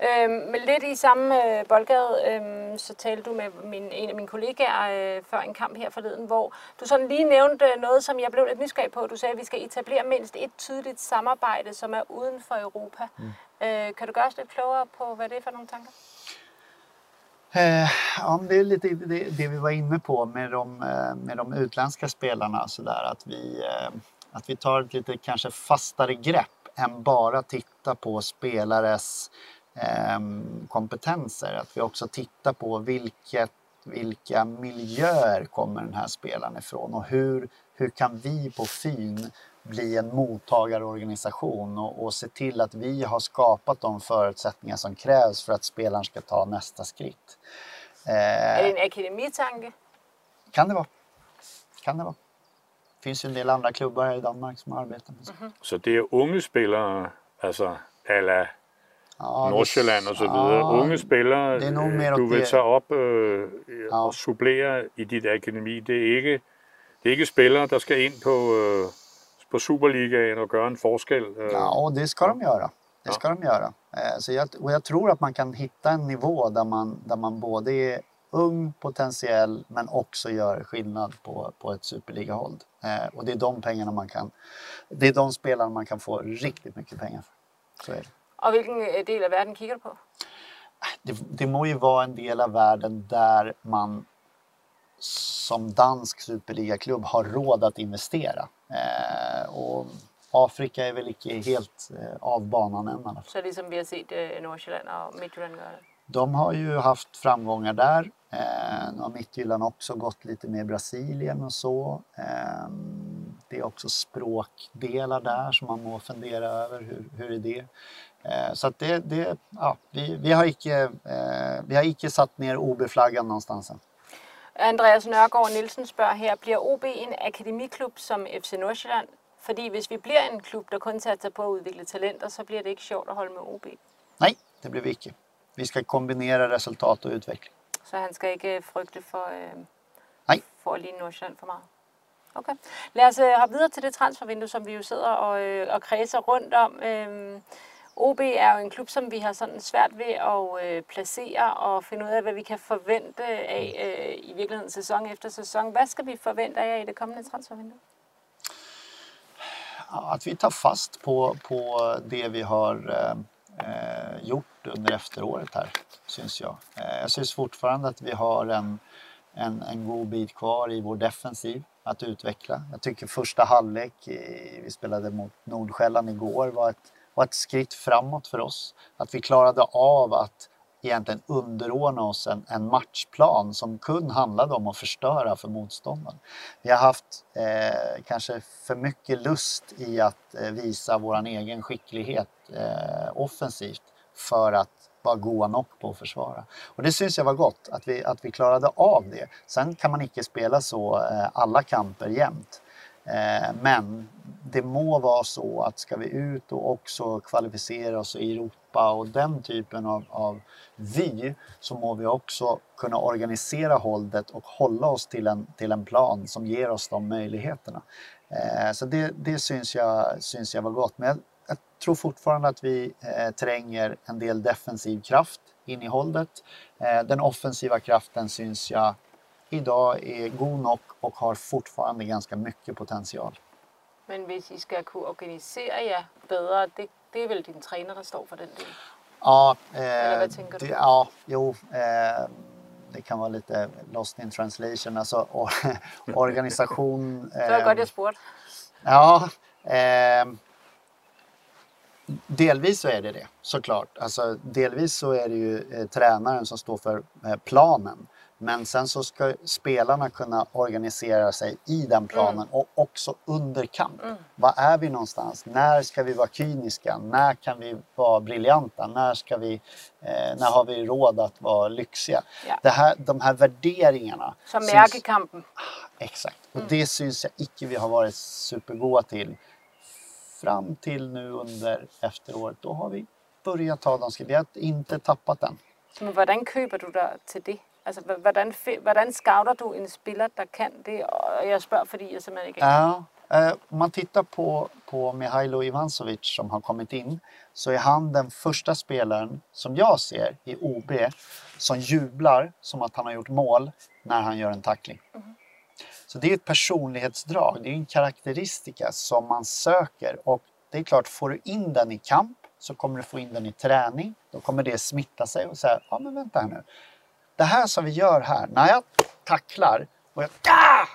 Øhm, men lidt i samme øh, boldgade, øhm, så talte du med min, en af mine kollegaer øh, før en kamp her forleden, hvor du sådan lige nævnte noget, som jeg blev lidt nysgerrig på. Du sagde, at vi skal etablere mindst et tydeligt samarbejde, som er uden for Europa. Mm. Øh, kan du gøre os lidt klogere på, hvad det er for nogle tanker? Eh, ja, det är lite det, det, vi var inne på med de, eh, med de utländska spelarna, så där, att, vi, eh, att vi tar ett lite kanske fastare grepp än bara titta på spelares eh, kompetenser. Att vi också tittar på vilket, vilka miljöer kommer den här spelaren ifrån och hur, hur kan vi på FIN bli en mottagarorganisation och, och se till att vi har skapat de förutsättningar som krävs för att spelaren ska ta nästa skritt. Eh, är det en akademitanke? Kan det vara. Kan det vara. Det finns ju en del andra klubbar i Danmark som arbetar med så. Mm -hmm. Så det är unga spelare, alltså alla ja, Nordsjælland och så vidare. Ja, unga spelare, det är nog mer du vill det. ta upp øh, ja. och supplera i ditt akademi. Det är inte, det är inte spelare som ska in på øh, på Superligaen och göra en forskel? Øh? Ja, och det ska de göra. Det ska ja. de göra. Eh, så jag, och jag tror att man kan hitta en nivå där man, där man både är ung, potentiell men också gör skillnad på, på ett superligahåll. Eh, och det är de pengarna man kan, det är de spelarna man kan få riktigt mycket pengar för. Så är det. Och vilken eh, del av världen kikar du på? Det, det må ju vara en del av världen där man som dansk superligaklubb har råd att investera. Eh, och Afrika är väl inte helt eh, av banan än. Alla. Så det är som vi har sett eh, Nordsjælland och Midtjylland? De har ju haft framgångar där. Eh, nu har Midtjylland också gått lite med Brasilien och så. Det är också språkdelar där som man må fundera över. Hur, hur är det? Så att det, det, ja, vi, vi, har icke, vi har icke satt ner OB-flaggan någonstans än. Andreas Nørgaard Nielsen spørger her, bliver OB en akademiklub som FC Nordsjælland? Fordi hvis vi bliver en klub, der kun satser på at udvikle talenter, så bliver det ikke sjovt at holde med OB. Nej, det bliver vi ikke. Vi skal kombinere resultat og udvikling. Så han skal ikke frygte for, øh, Nej. for at ligne Nordsjælland for meget? Okay. Lad os øh, hoppe videre til det transfervindue, som vi jo sidder og, øh, og kredser rundt om. Øh, OB er jo en klub, som vi har sådan svært ved at øh, placere og finde ud af, hvad vi kan forvente af øh, i virkeligheden sæson efter sæson. Hvad skal vi forvente af i det kommende transfervindue? Att vi tar fast på, på det vi har eh, gjort under efteråret här, syns jag. Eh, jag syns fortfarande att vi har en, en, en god bit kvar i vår defensiv att utveckla. Jag tycker första halvlek, vi spelade mot Nordsjälland igår, var ett var ett skritt framåt för oss. Att vi klarade av att egentligen underordna oss en, en matchplan som kun handlade om att förstöra för motståndaren. Vi har haft eh, kanske för mycket lust i att eh, visa vår egen skicklighet eh, offensivt för att bara goa knock på att försvara. Och det syns jag var gott, att vi, att vi klarade av det. Sen kan man inte spela så eh, alla kamper jämt. Eh, men det må vara så att ska vi ut och också kvalificera oss i Europa och den typen av, av vy så må vi också kunna organisera hållet och hålla oss till en, till en plan som ger oss de möjligheterna. Eh, så det, det syns, jag, syns jag var gott. Men jag, jag tror fortfarande att vi eh, tränger en del defensiv kraft in i hållet. Eh, den offensiva kraften syns jag idag är god nog och har fortfarande ganska mycket potential. Men om I ska kunna organisera er bättre, det, det är väl din tränare som står för den delen? Ja, eh, Eller vad tänker det, du? ja jo. Eh, det kan vara lite lost in translation. Alltså or, organisation. Det var gott jag spurgte. Ja. Eh, delvis så är det det, såklart. Alltså, delvis så är det ju eh, tränaren som står för eh, planen. Men sen så ska spelarna kunna organisera sig i den planen Mm. och också under kamp. Var är vi någonstans? När ska vi vara kyniska? När kan vi vara briljanta? När, ska vi, eh, när har vi råd att vara lyxiga? Ja. Det här, de här värderingarna. Som syns- märkekampen. Exakt. Och Mm. det syns jag icke vi har varit supergoda till. Fram till nu under efteråret, då har vi börjat ta de. Vi har inte tappat den. Men hvordan køber du dig til det? Altså, hvordan, hvordan scouter du en spiller, der kan det? Og jeg spørger, fordi jeg simpelthen ikke... Ja, eh, om man tittar på, på Mihailo Ivansovic som har kommit in så är han den första spelaren som jag ser i OB som jublar som att han har gjort mål när han gör en tackling. Så det är ett personlighetsdrag, det är en karaktäristika som man söker och det är klart, får du in den i kamp så kommer du få in den i träning. Då kommer det smitta sig och säga, ja men vänta här nu. Det här som vi gör här, när jag tacklar och jag ah!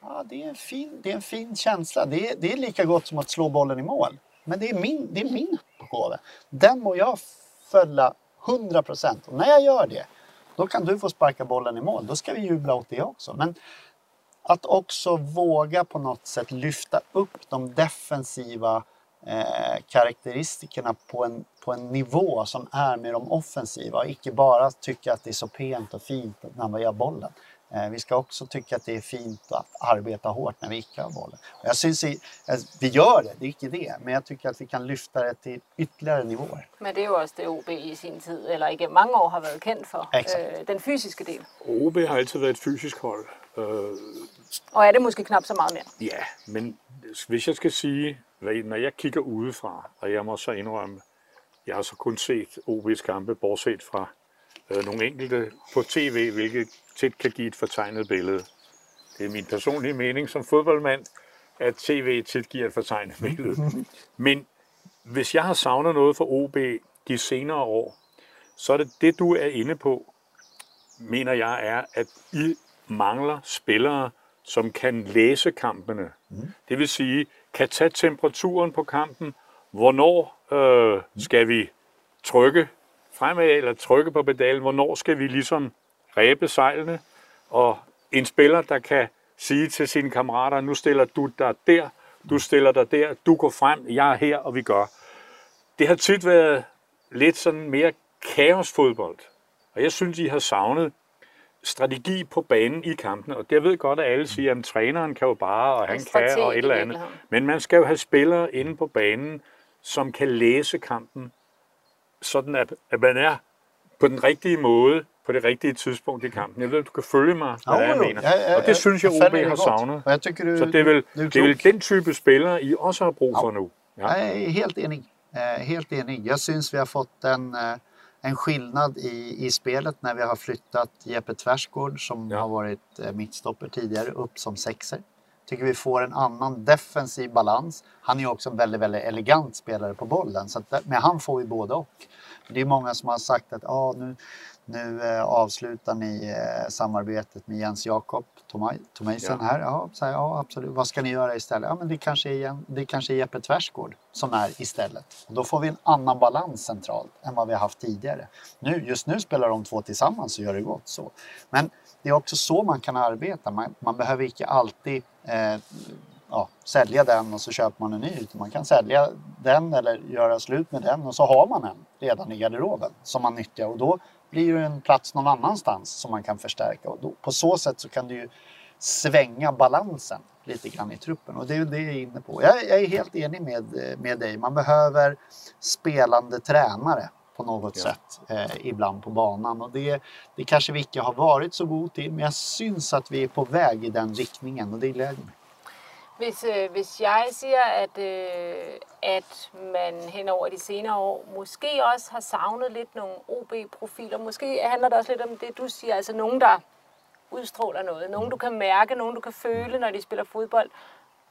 Ja, det är en fin, det är en fin känsla. Det är, det är lika gott som att slå bollen i mål. Men det är min, det är min uppgåva. Den må jag följa 100 procent. Och när jag gör det, då kan du få sparka bollen i mål. Då ska vi jubla åt det också. Men att också våga på något sätt lyfta upp de defensiva eh, karaktäristikerna på en, på en nivå som är med de offensiva och icke bara tycka att det är så pent och fint när man gör bollen. Eh, vi ska också tycka att det är fint att arbeta hårt när vi icke har bollen. Och jag syns i, eh, vi gör det, det är icke det, men jag tycker att vi kan lyfta det till ytterligare nivåer. Men det er jo også det, OB i sin tid, eller ikke mange år, har været kendt for. Exakt. Øh, den fysiske del. OB har altid været et fysisk hold. Øh, Og er det måske knap så meget mere. ja, men hvis jeg skal sige, hvad- når jeg kigger udefra, og jeg må så indrømme, jeg har så kun set OB's kampe, bortset fra øh, nogle enkelte på tv, hvilket tit kan give et fortegnet billede. Det er min personlige mening som fodboldmand, at tv tit giver et fortegnet billede. Men hvis jeg har savnet noget for OB de senere år, så er det det, du er inde på, mener jeg, er, at I mangler spillere, som kan læse kampene. Mm. Det vil sige, kan tage temperaturen på kampen. Hvornår øh, skal vi trykke fremad eller trykke på pedalen? Hvornår skal vi ligesom ræbe sejlene? Og en spiller, der kan sige til sine kammerater, nu stiller du dig der, du stiller dig der, du går frem, jeg er her, og vi gør. Det har tit været lidt sådan mere kaosfodbold. Og jeg synes, I har savnet strategi på banen i kampene. Og det ved godt, at alle siger, at træneren kan jo bare, og han kan, og et eller andet. Men man skal jo have spillere inde på banen, som kan læse kampen, sådan at, at man er på den rigtige måde, på det rigtige tidspunkt i kampen. Jeg ved, at du kan følge mig, hvad Jo, jeg mener. jeg- jeg- og det synes jeg, OB har savnet. Jeg tycker du, Så det er vel, det er vel den type spillere, I også har brug for nu. Ja. Jag är helt enig. Helt enig. Jag syns vi har fått en, eh, en skillnad i, i spelet när vi har flyttat Jeppe Tvärsgård som Ja. har varit eh, mittstopper tidigare upp som sexer. Tycker vi får en annan defensiv balans. Han är ju också en väldigt, väldigt elegant spelare på bollen så att där- med han får vi både och. Det är många som har sagt att ah, nu, Nu eh, avslutar ni eh, samarbetet med Jens Jakob Tomaisen Ja. här. Ja, här, ja, absolut. Vad ska ni göra istället? Ja, men det kanske är, det kanske är Jeppe Tvärsgård som är istället. Och då får vi en annan balans centralt än vad vi har haft tidigare. Nu, just nu spelar de två tillsammans och gör det gott så. Men det är också så man kan arbeta. Man, man behöver inte alltid eh, ja, sälja den och så köper man en ny. Man kan sälja den eller göra slut med den och så har man en redan i garderoben som man nyttjar och då blir det en plats någon annanstans som man kan förstärka och då, på så sätt så kan du ju svänga balansen lite grann i truppen och det är det jag är inne på. Jag, jag är helt enig med, med dig. Man behöver spelande tränare på något Ja. sätt eh, ibland på banan och det, det kanske vi inte har varit så god till men jag syns att vi är på väg i den riktningen och det gläder mig. Hvis, øh, hvis jeg siger, at, øh, at man hen over de senere år måske også har savnet lidt nogle OB-profiler, måske handler det også lidt om det, du siger, altså nogen, der udstråler noget, nogen du kan mærke, nogen du kan føle, når de spiller fodbold,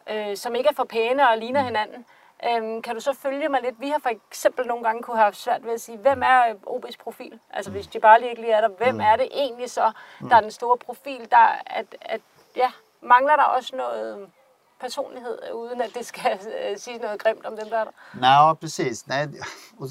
øh, som ikke er for pæne og ligner hinanden. Øhm, kan du så følge mig lidt? Vi har for eksempel nogle gange kunne have svært ved at sige, hvem er øh, OB's profil? Altså hvis Djibali ikke lige er der, hvem er det egentlig så, der er den store profil? Der, at, at, ja, mangler der også noget personlighed, uden att det ska äh, sige noget grimt om dem der er der? Nej, precis. Nej,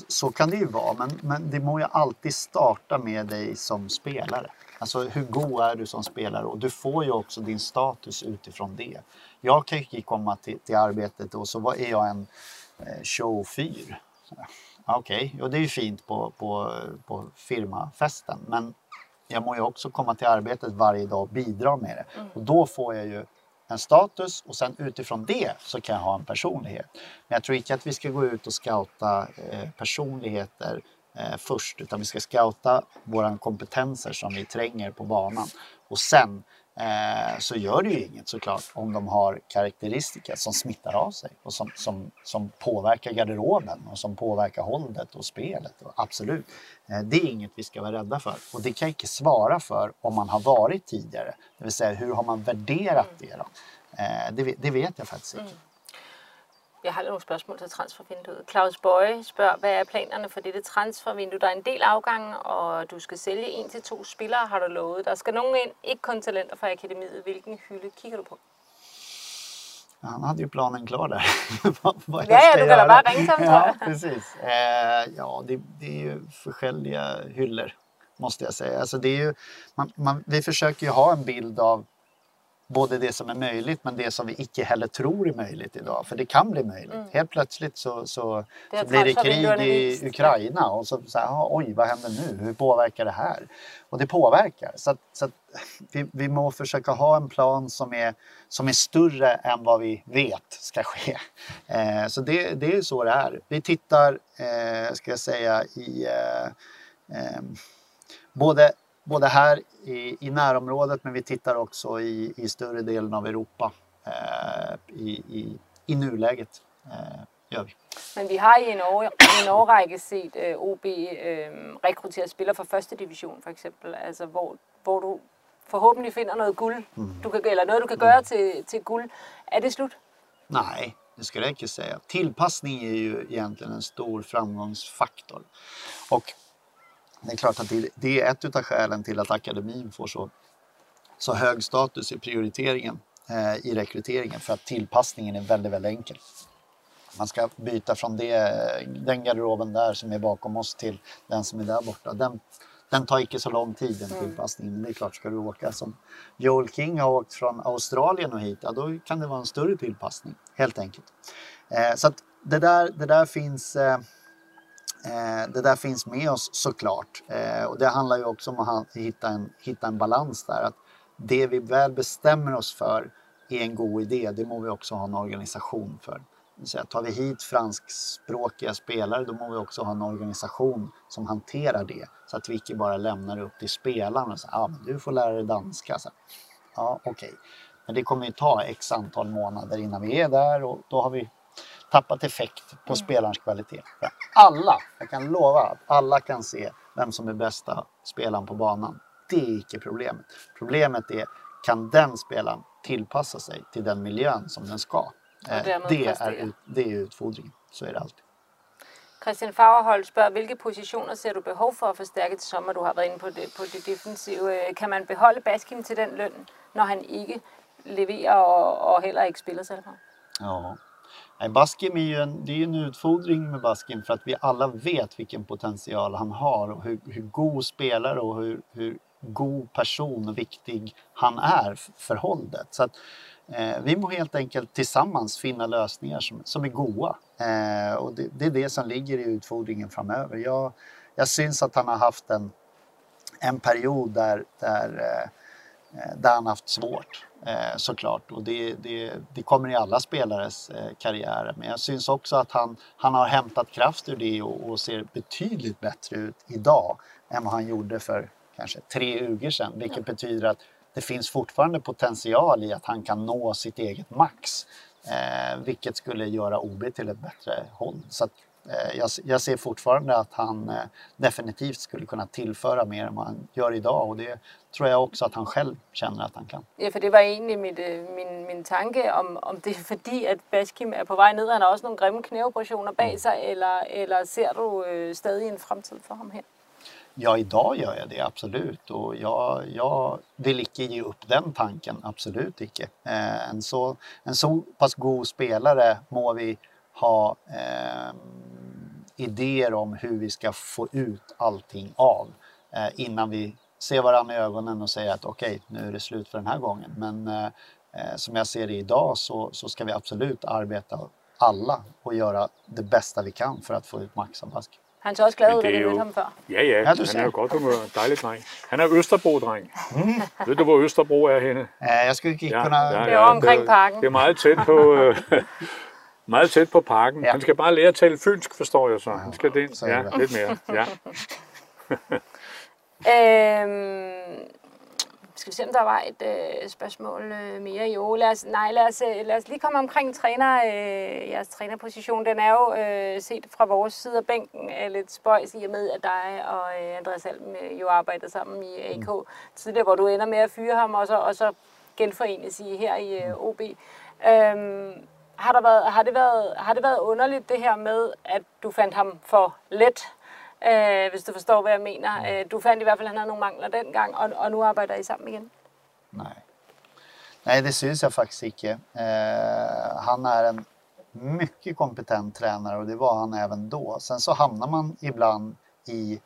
så kan det ju vara, men, men det må ju alltid starta med dig som spelare. Alltså hur god är du som spelare? Och du får ju också din status utifrån det. Jag kan ju komma till, till arbetet och så var- är jag en eh, showfyr. Okej, och det är ju fint på, på, på firmafesten, men jag må ju också komma till arbetet varje dag och bidra med det. Och då får jag ju en status och sen utifrån det så kan jag ha en personlighet. Men jag tror inte att vi ska gå ut och scouta eh, personligheter eh, först utan vi ska scouta våra kompetenser som vi tränger på banan. Och sen eh, så gör det ju inget såklart om de har karaktäristika som smittar av sig och som, som, som påverkar garderoben och som påverkar hållet och spelet. Och absolut, eh, det är inget vi ska vara rädda för. Och det kan jag inte svara för om man har varit tidigare. Det vill säga hur har man värderat det då? Eh, det, vet- det vet jag faktiskt inte. Jeg har nogle spørgsmål til transfervinduet. Claus Bøje spørger, hvad er planerne for dette transfervindue? Der er en del afgange, og du skal sælge en til to spillere, har du lovet. Der skal nogen ind, ikke kun talenter fra akademiet. Hvilken hylde kigger du på? Han hade ju planen klar där. Vad- Ja, ja, du kan bara ringa honom, Ja, precis. Eh, ja, det, det är ju förskälliga hyllor måste jag säga. Alltså det är ju, man, man, vi försöker ju ha en bild av både det som är möjligt men det som vi icke heller tror är möjligt idag. För det kan bli möjligt. Helt plötsligt så, så, Mm. Det så blir det krig i Ukraina och så, så här, oj vad händer nu? Hur påverkar det här? Och det påverkar. Så, att, så att vi, vi må försöka ha en plan som är, som är större än vad vi vet ska ske. Eh, så det, det är så det är. Vi tittar, eh, ska jag säga, i eh, eh, både, både här i, i närområdet men vi tittar också i, i större delen av Europa eh, i, i, i nuläget. Eh, gör vi. Men vi har i en, år, en årrække set øh, OB øh, rekruttere spillere fra første division, for eksempel. Altså, hvor, hvor du forhåbentlig finder noget guld, du kan, eller noget, du kan gøre til, til guld. Er det slut? Nej, det skulle jag inte säga. Tillpassning är ju egentligen en stor framgångsfaktor. Och det är klart att det, det är ett av skälen till att akademin får så, så hög status i prioriteringen eh, i rekryteringen för att tillpassningen är väldigt, väldigt enkel. Man ska byta från det, den garderoben där som är bakom oss till den som är där borta. Den, den tar inte så lång tid den tillpassningen. Men det är klart, ska du åka som Joel King har åkt från Australien och hit, ja, då kan det vara en större tillpassning helt enkelt. Eh, så att det där, det där finns Eh, Eh, det där finns med oss såklart. Eh, och det handlar ju också om att hitta en, hitta en balans där. Att det vi väl bestämmer oss för är en god idé, det må vi också ha en organisation för. Så tar vi hit franskspråkiga spelare då må vi också ha en organisation som hanterar det. Så att vi inte bara lämnar det upp till spelarna och säger ah, men du får lära dig danska. Så, ja, okej. Men det kommer ju ta x antal månader innan vi är där och då har vi tappat effekt på spelarens kvalitet. För alla, jag kan lova att alla kan se vem som är bästa spelaren på banan. Det är icke problemet. Problemet är, kan den spelaren tillpassa sig till den miljön som den ska? Eh, det, är, ut- det är utfordringen. Så är det alltid. Christian Fagerhold spørger, hvilke positioner ser du behov for at forstærke til sommer? Du har været inde på det, på det defensive. Kan man beholde Baskin til den løn, når han ikke leverer og, og heller ikke spiller sig Ja. Nej, Baskim är ju en, det är en utfordring med Baskin för att vi alla vet vilken potential han har och hur, hur god spelare och hur, hur god person och viktig han är för Holdet. Så att, eh, vi må helt enkelt tillsammans finna lösningar som, som är goa Eh, och det, det, är det som ligger i utfordringen framöver. Jag, jag syns att han har haft en, en period där, där, eh, eh där han haft svårt eh, såklart. Och det, det, det, kommer i alla spelares eh, karriärer. Men jag syns också att han, han har hämtat kraft ur det och, och ser betydligt bättre ut idag än vad han gjorde för kanske tre UG sedan. Vilket betyder att det finns fortfarande potential i att han kan nå sitt eget max. Eh, vilket skulle göra OB till ett bättre håll. Så att, jag, jag, ser fortfarande att han eh, definitivt skulle kunna tillföra mer än vad han gör idag och det tror jag också att han själv känner att han kan. Ja, för det var egentlig mit, øh, min, min tanke, om, om det er fordi, at Baskim er på vej ned. Han har også nogle grimme knæoperationer bag mm. sig, eller, eller ser du øh, stadig en fremtid for ham her? Ja, idag gör jag det absolut och jag, jag vill inte ge upp den tanken, absolut inte. Eh, en, så, en så pass god spelare må vi ha eh, idéer om hur vi ska få ut allting av eh, innan vi ser varandra i ögonen och säger att okej, okay, nu är det slut för den här gången. Men eh, eh, som jag ser det idag så, så ska vi absolut arbeta alla och göra det bästa vi kan för att få ut max av bask. Han ser også glad ud, da vi mødte ham før. Ja, ja, ja han er jo godt humør. Dejlig dreng. Han er Østerbro-dreng. Mm. Ved du, hvor Østerbro er henne? Ja, jeg skulle ikke ja, kunne... Ja, ja, det er omkring parken. Det er meget tæt på... Øh, meget tæt på parken. Ja. Han skal bare lære at tale fynsk, forstår jeg så. Han skal det. Ja, lidt mere. Ja. øhm, skal vi se, om der var et øh, spørgsmål øh, mere? Jo, lad os, nej, lad os, øh, lad os lige komme omkring træner, øh, jeres trænerposition. Den er jo øh, set fra vores side af bænken øh, lidt spøjs i og med, at dig og øh, Andreas Alm øh, jo arbejdede sammen i AK mm. tidligere, hvor du ender med at fyre ham, og så, og så genforenes i her i øh, OB. Øhm, har, der været, har, det været, har det været underligt det her med, at du fandt ham for let øh, hvis du forstår, hvad jeg mener. Øh, du fandt i hvert fald, at han havde nogle mangler dengang, og, og nu arbejder I sammen igen. Nej. Nej, det syns jag faktiskt inte. Eh, han är en mycket kompetent tränare och det var han även då. Sen så hamnar man ibland i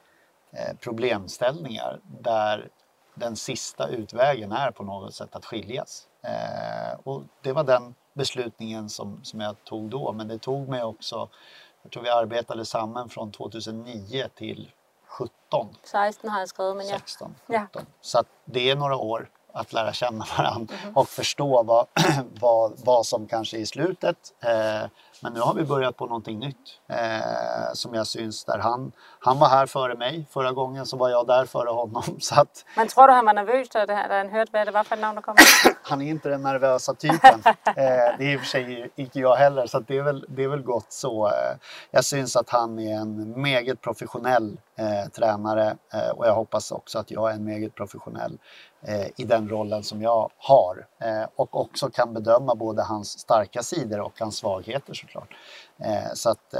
eh, problemställningar där den sista utvägen är på något sätt att skiljas. Eh, och det var den beslutningen som, som jag tog då, men det tog mig också jag tror vi arbetade samman från 2009 till 17. 16 har jag skrivit, men ja. 16, 17. Ja. Så det är några år att lära känna varandra mm. och förstå vad, vad, vad som kanske är i slutet. Eh, men nu har vi börjat på någonting nytt eh, som jag syns där han, han var här före mig. Förra gången så var jag där före honom. Så att, Men tror du han var nervös när han hörde vad det var för namn som kom? han är inte den nervösa typen. eh, det är i och för sig inte jag heller så det, är väl, det är väl gott så. Eh, jag syns att han är en meget professionell eh, tränare eh, och jag hoppas också att jag är en meget professionell Eh, i den rollen som jag har eh, och också kan bedöma både hans starka sidor och hans svagheter såklart. Eh, så att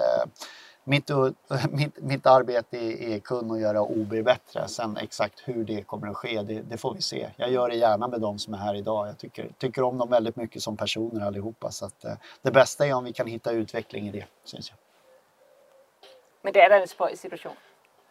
mitt, mitt, mitt arbete är, kun att göra OB bättre. Sen exakt hur det kommer att ske, det, det, får vi se. Jag gör det gärna med de som är här idag. Jag tycker, tycker om dem väldigt mycket som personer allihopa. Så att, det bästa är om vi kan hitta utveckling i det, syns jag. Men det är en spøj situation.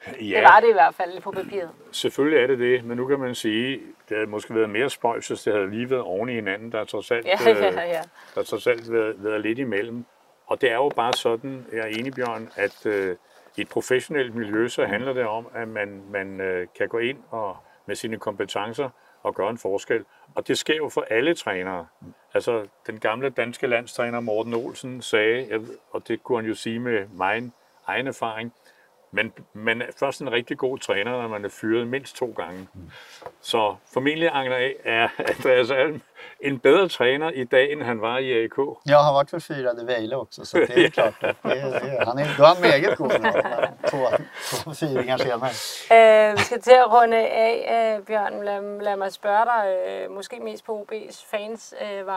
Ja, det var det i hvert fald på papiret. Selvfølgelig er det det, men nu kan man sige, det havde måske været mere spøjs, hvis det havde lige været oven i hinanden, der trods alt, ja, ja, ja. der trods alt været, været lidt imellem. Og det er jo bare sådan, jeg er enig Bjørn, at øh, i et professionelt miljø, så handler det om, at man, man øh, kan gå ind og med sine kompetencer og gøre en forskel. Og det sker jo for alle trænere. Altså, den gamle danske landstræner Morten Olsen sagde, og det kunne han jo sige med min egen erfaring, men man er først en rigtig god træner, når man er fyret mindst to gange. Så familieangler er Andreas Alm en bedre træner i dag, end han var i AIK. Jag har varit för firade Vejle också så det är klart att det, det, han är, då är han meget god nu. men Två, två fyringar senere. Øh, vi skal til at runde af, øh, Bjørn. Lad, lad mig spørge dig, øh, måske mest på OB's fans øh,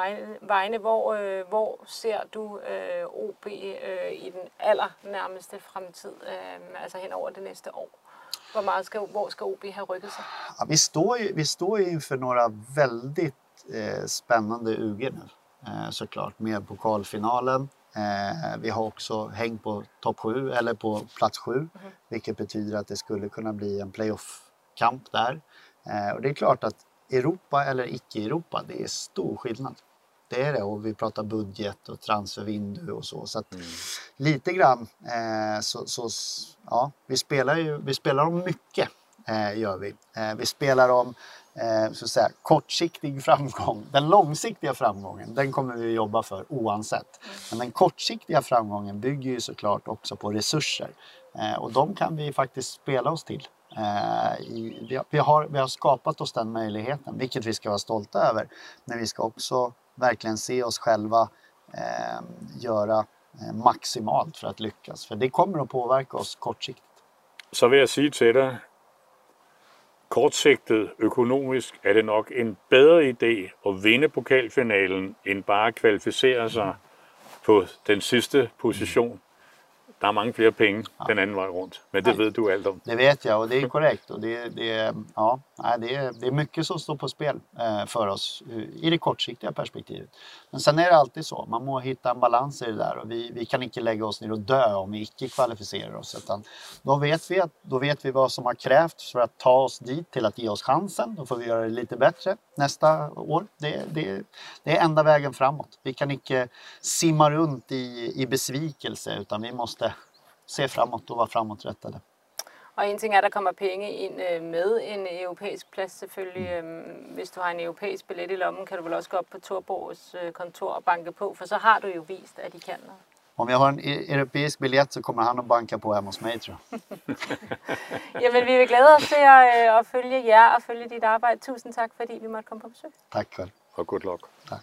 vegne. Hvor, hvor ser du øh, OB øh, i den allernærmeste fremtid, øh, altså hen over det næste år? Hvor meget skal, hvor skal OB have rykket sig? Ja, vi, står ju, vi står ju inför några väldigt eh, spännande UG nu eh, såklart med pokalfinalen. Eh, vi har också hängt på topp 7 eller på plats 7 vilket betyder att det skulle kunna bli en playoff-kamp där. Eh, och det är klart att Europa eller icke-Europa, det är stor skillnad. Det är det och vi pratar budget och transfervindu och så. Så att lite grann eh, så, så ja, vi spelar ju, vi spelar om mycket eh, gör vi. Eh, vi spelar om eh, så att säga, kortsiktig framgång. Den långsiktiga framgången, den kommer vi jobba för oavsett. Men den kortsiktiga framgången bygger ju såklart också på resurser. Eh, och de kan vi faktiskt spela oss till. Eh, i, vi, har- vi, har, skapat oss den möjligheten, vilket vi ska vara stolta över. Men vi ska också verkligen se oss själva eh, göra eh, maximalt för att lyckas. För det kommer att påverka oss kortsiktigt. Så vi är sige dig, kortsigtet økonomisk er det nok en bedre idé at vinde pokalfinalen, end bare at kvalificere sig på den sidste position. Der er mange flere penge den anden vej rundt, men det ved du alt om. Det vet jag och det är korrekt. Och det, det, ja, nej, det, är, det är mycket som står på spel eh, för oss eh, i det kortsiktiga perspektivet. Men sen är det alltid så, man må hitta en balans i det där och vi, vi kan inte lägga oss ner och dö om vi icke kvalificerar oss. Utan då, vet vi att, då vet vi vad som har krävts för att ta oss dit till att ge oss chansen. Då får vi göra det lite bättre nästa år. Det, det, det är enda vägen framåt. Vi kan inte simma runt i, i besvikelse utan vi måste se framåt och vara framåträttade. Og en ting er, at der kommer penge ind øh, med en europæisk plads selvfølgelig. Øhm, Hvis du har en europæisk billet i lommen, kan du vel også gå op på Torborgs øh, kontor og banke på, for så har du jo vist, at de kan noget. Om jag har en e- europeisk biljett så kommer han att banka på hemma hos mig tror jag. Jamen, vi vil glæde os til at, øh, at følge jer og følge dit arbejde. Tusind tak, fordi vi måtte komme på besøg. Tack själv. Og good luck. Tack.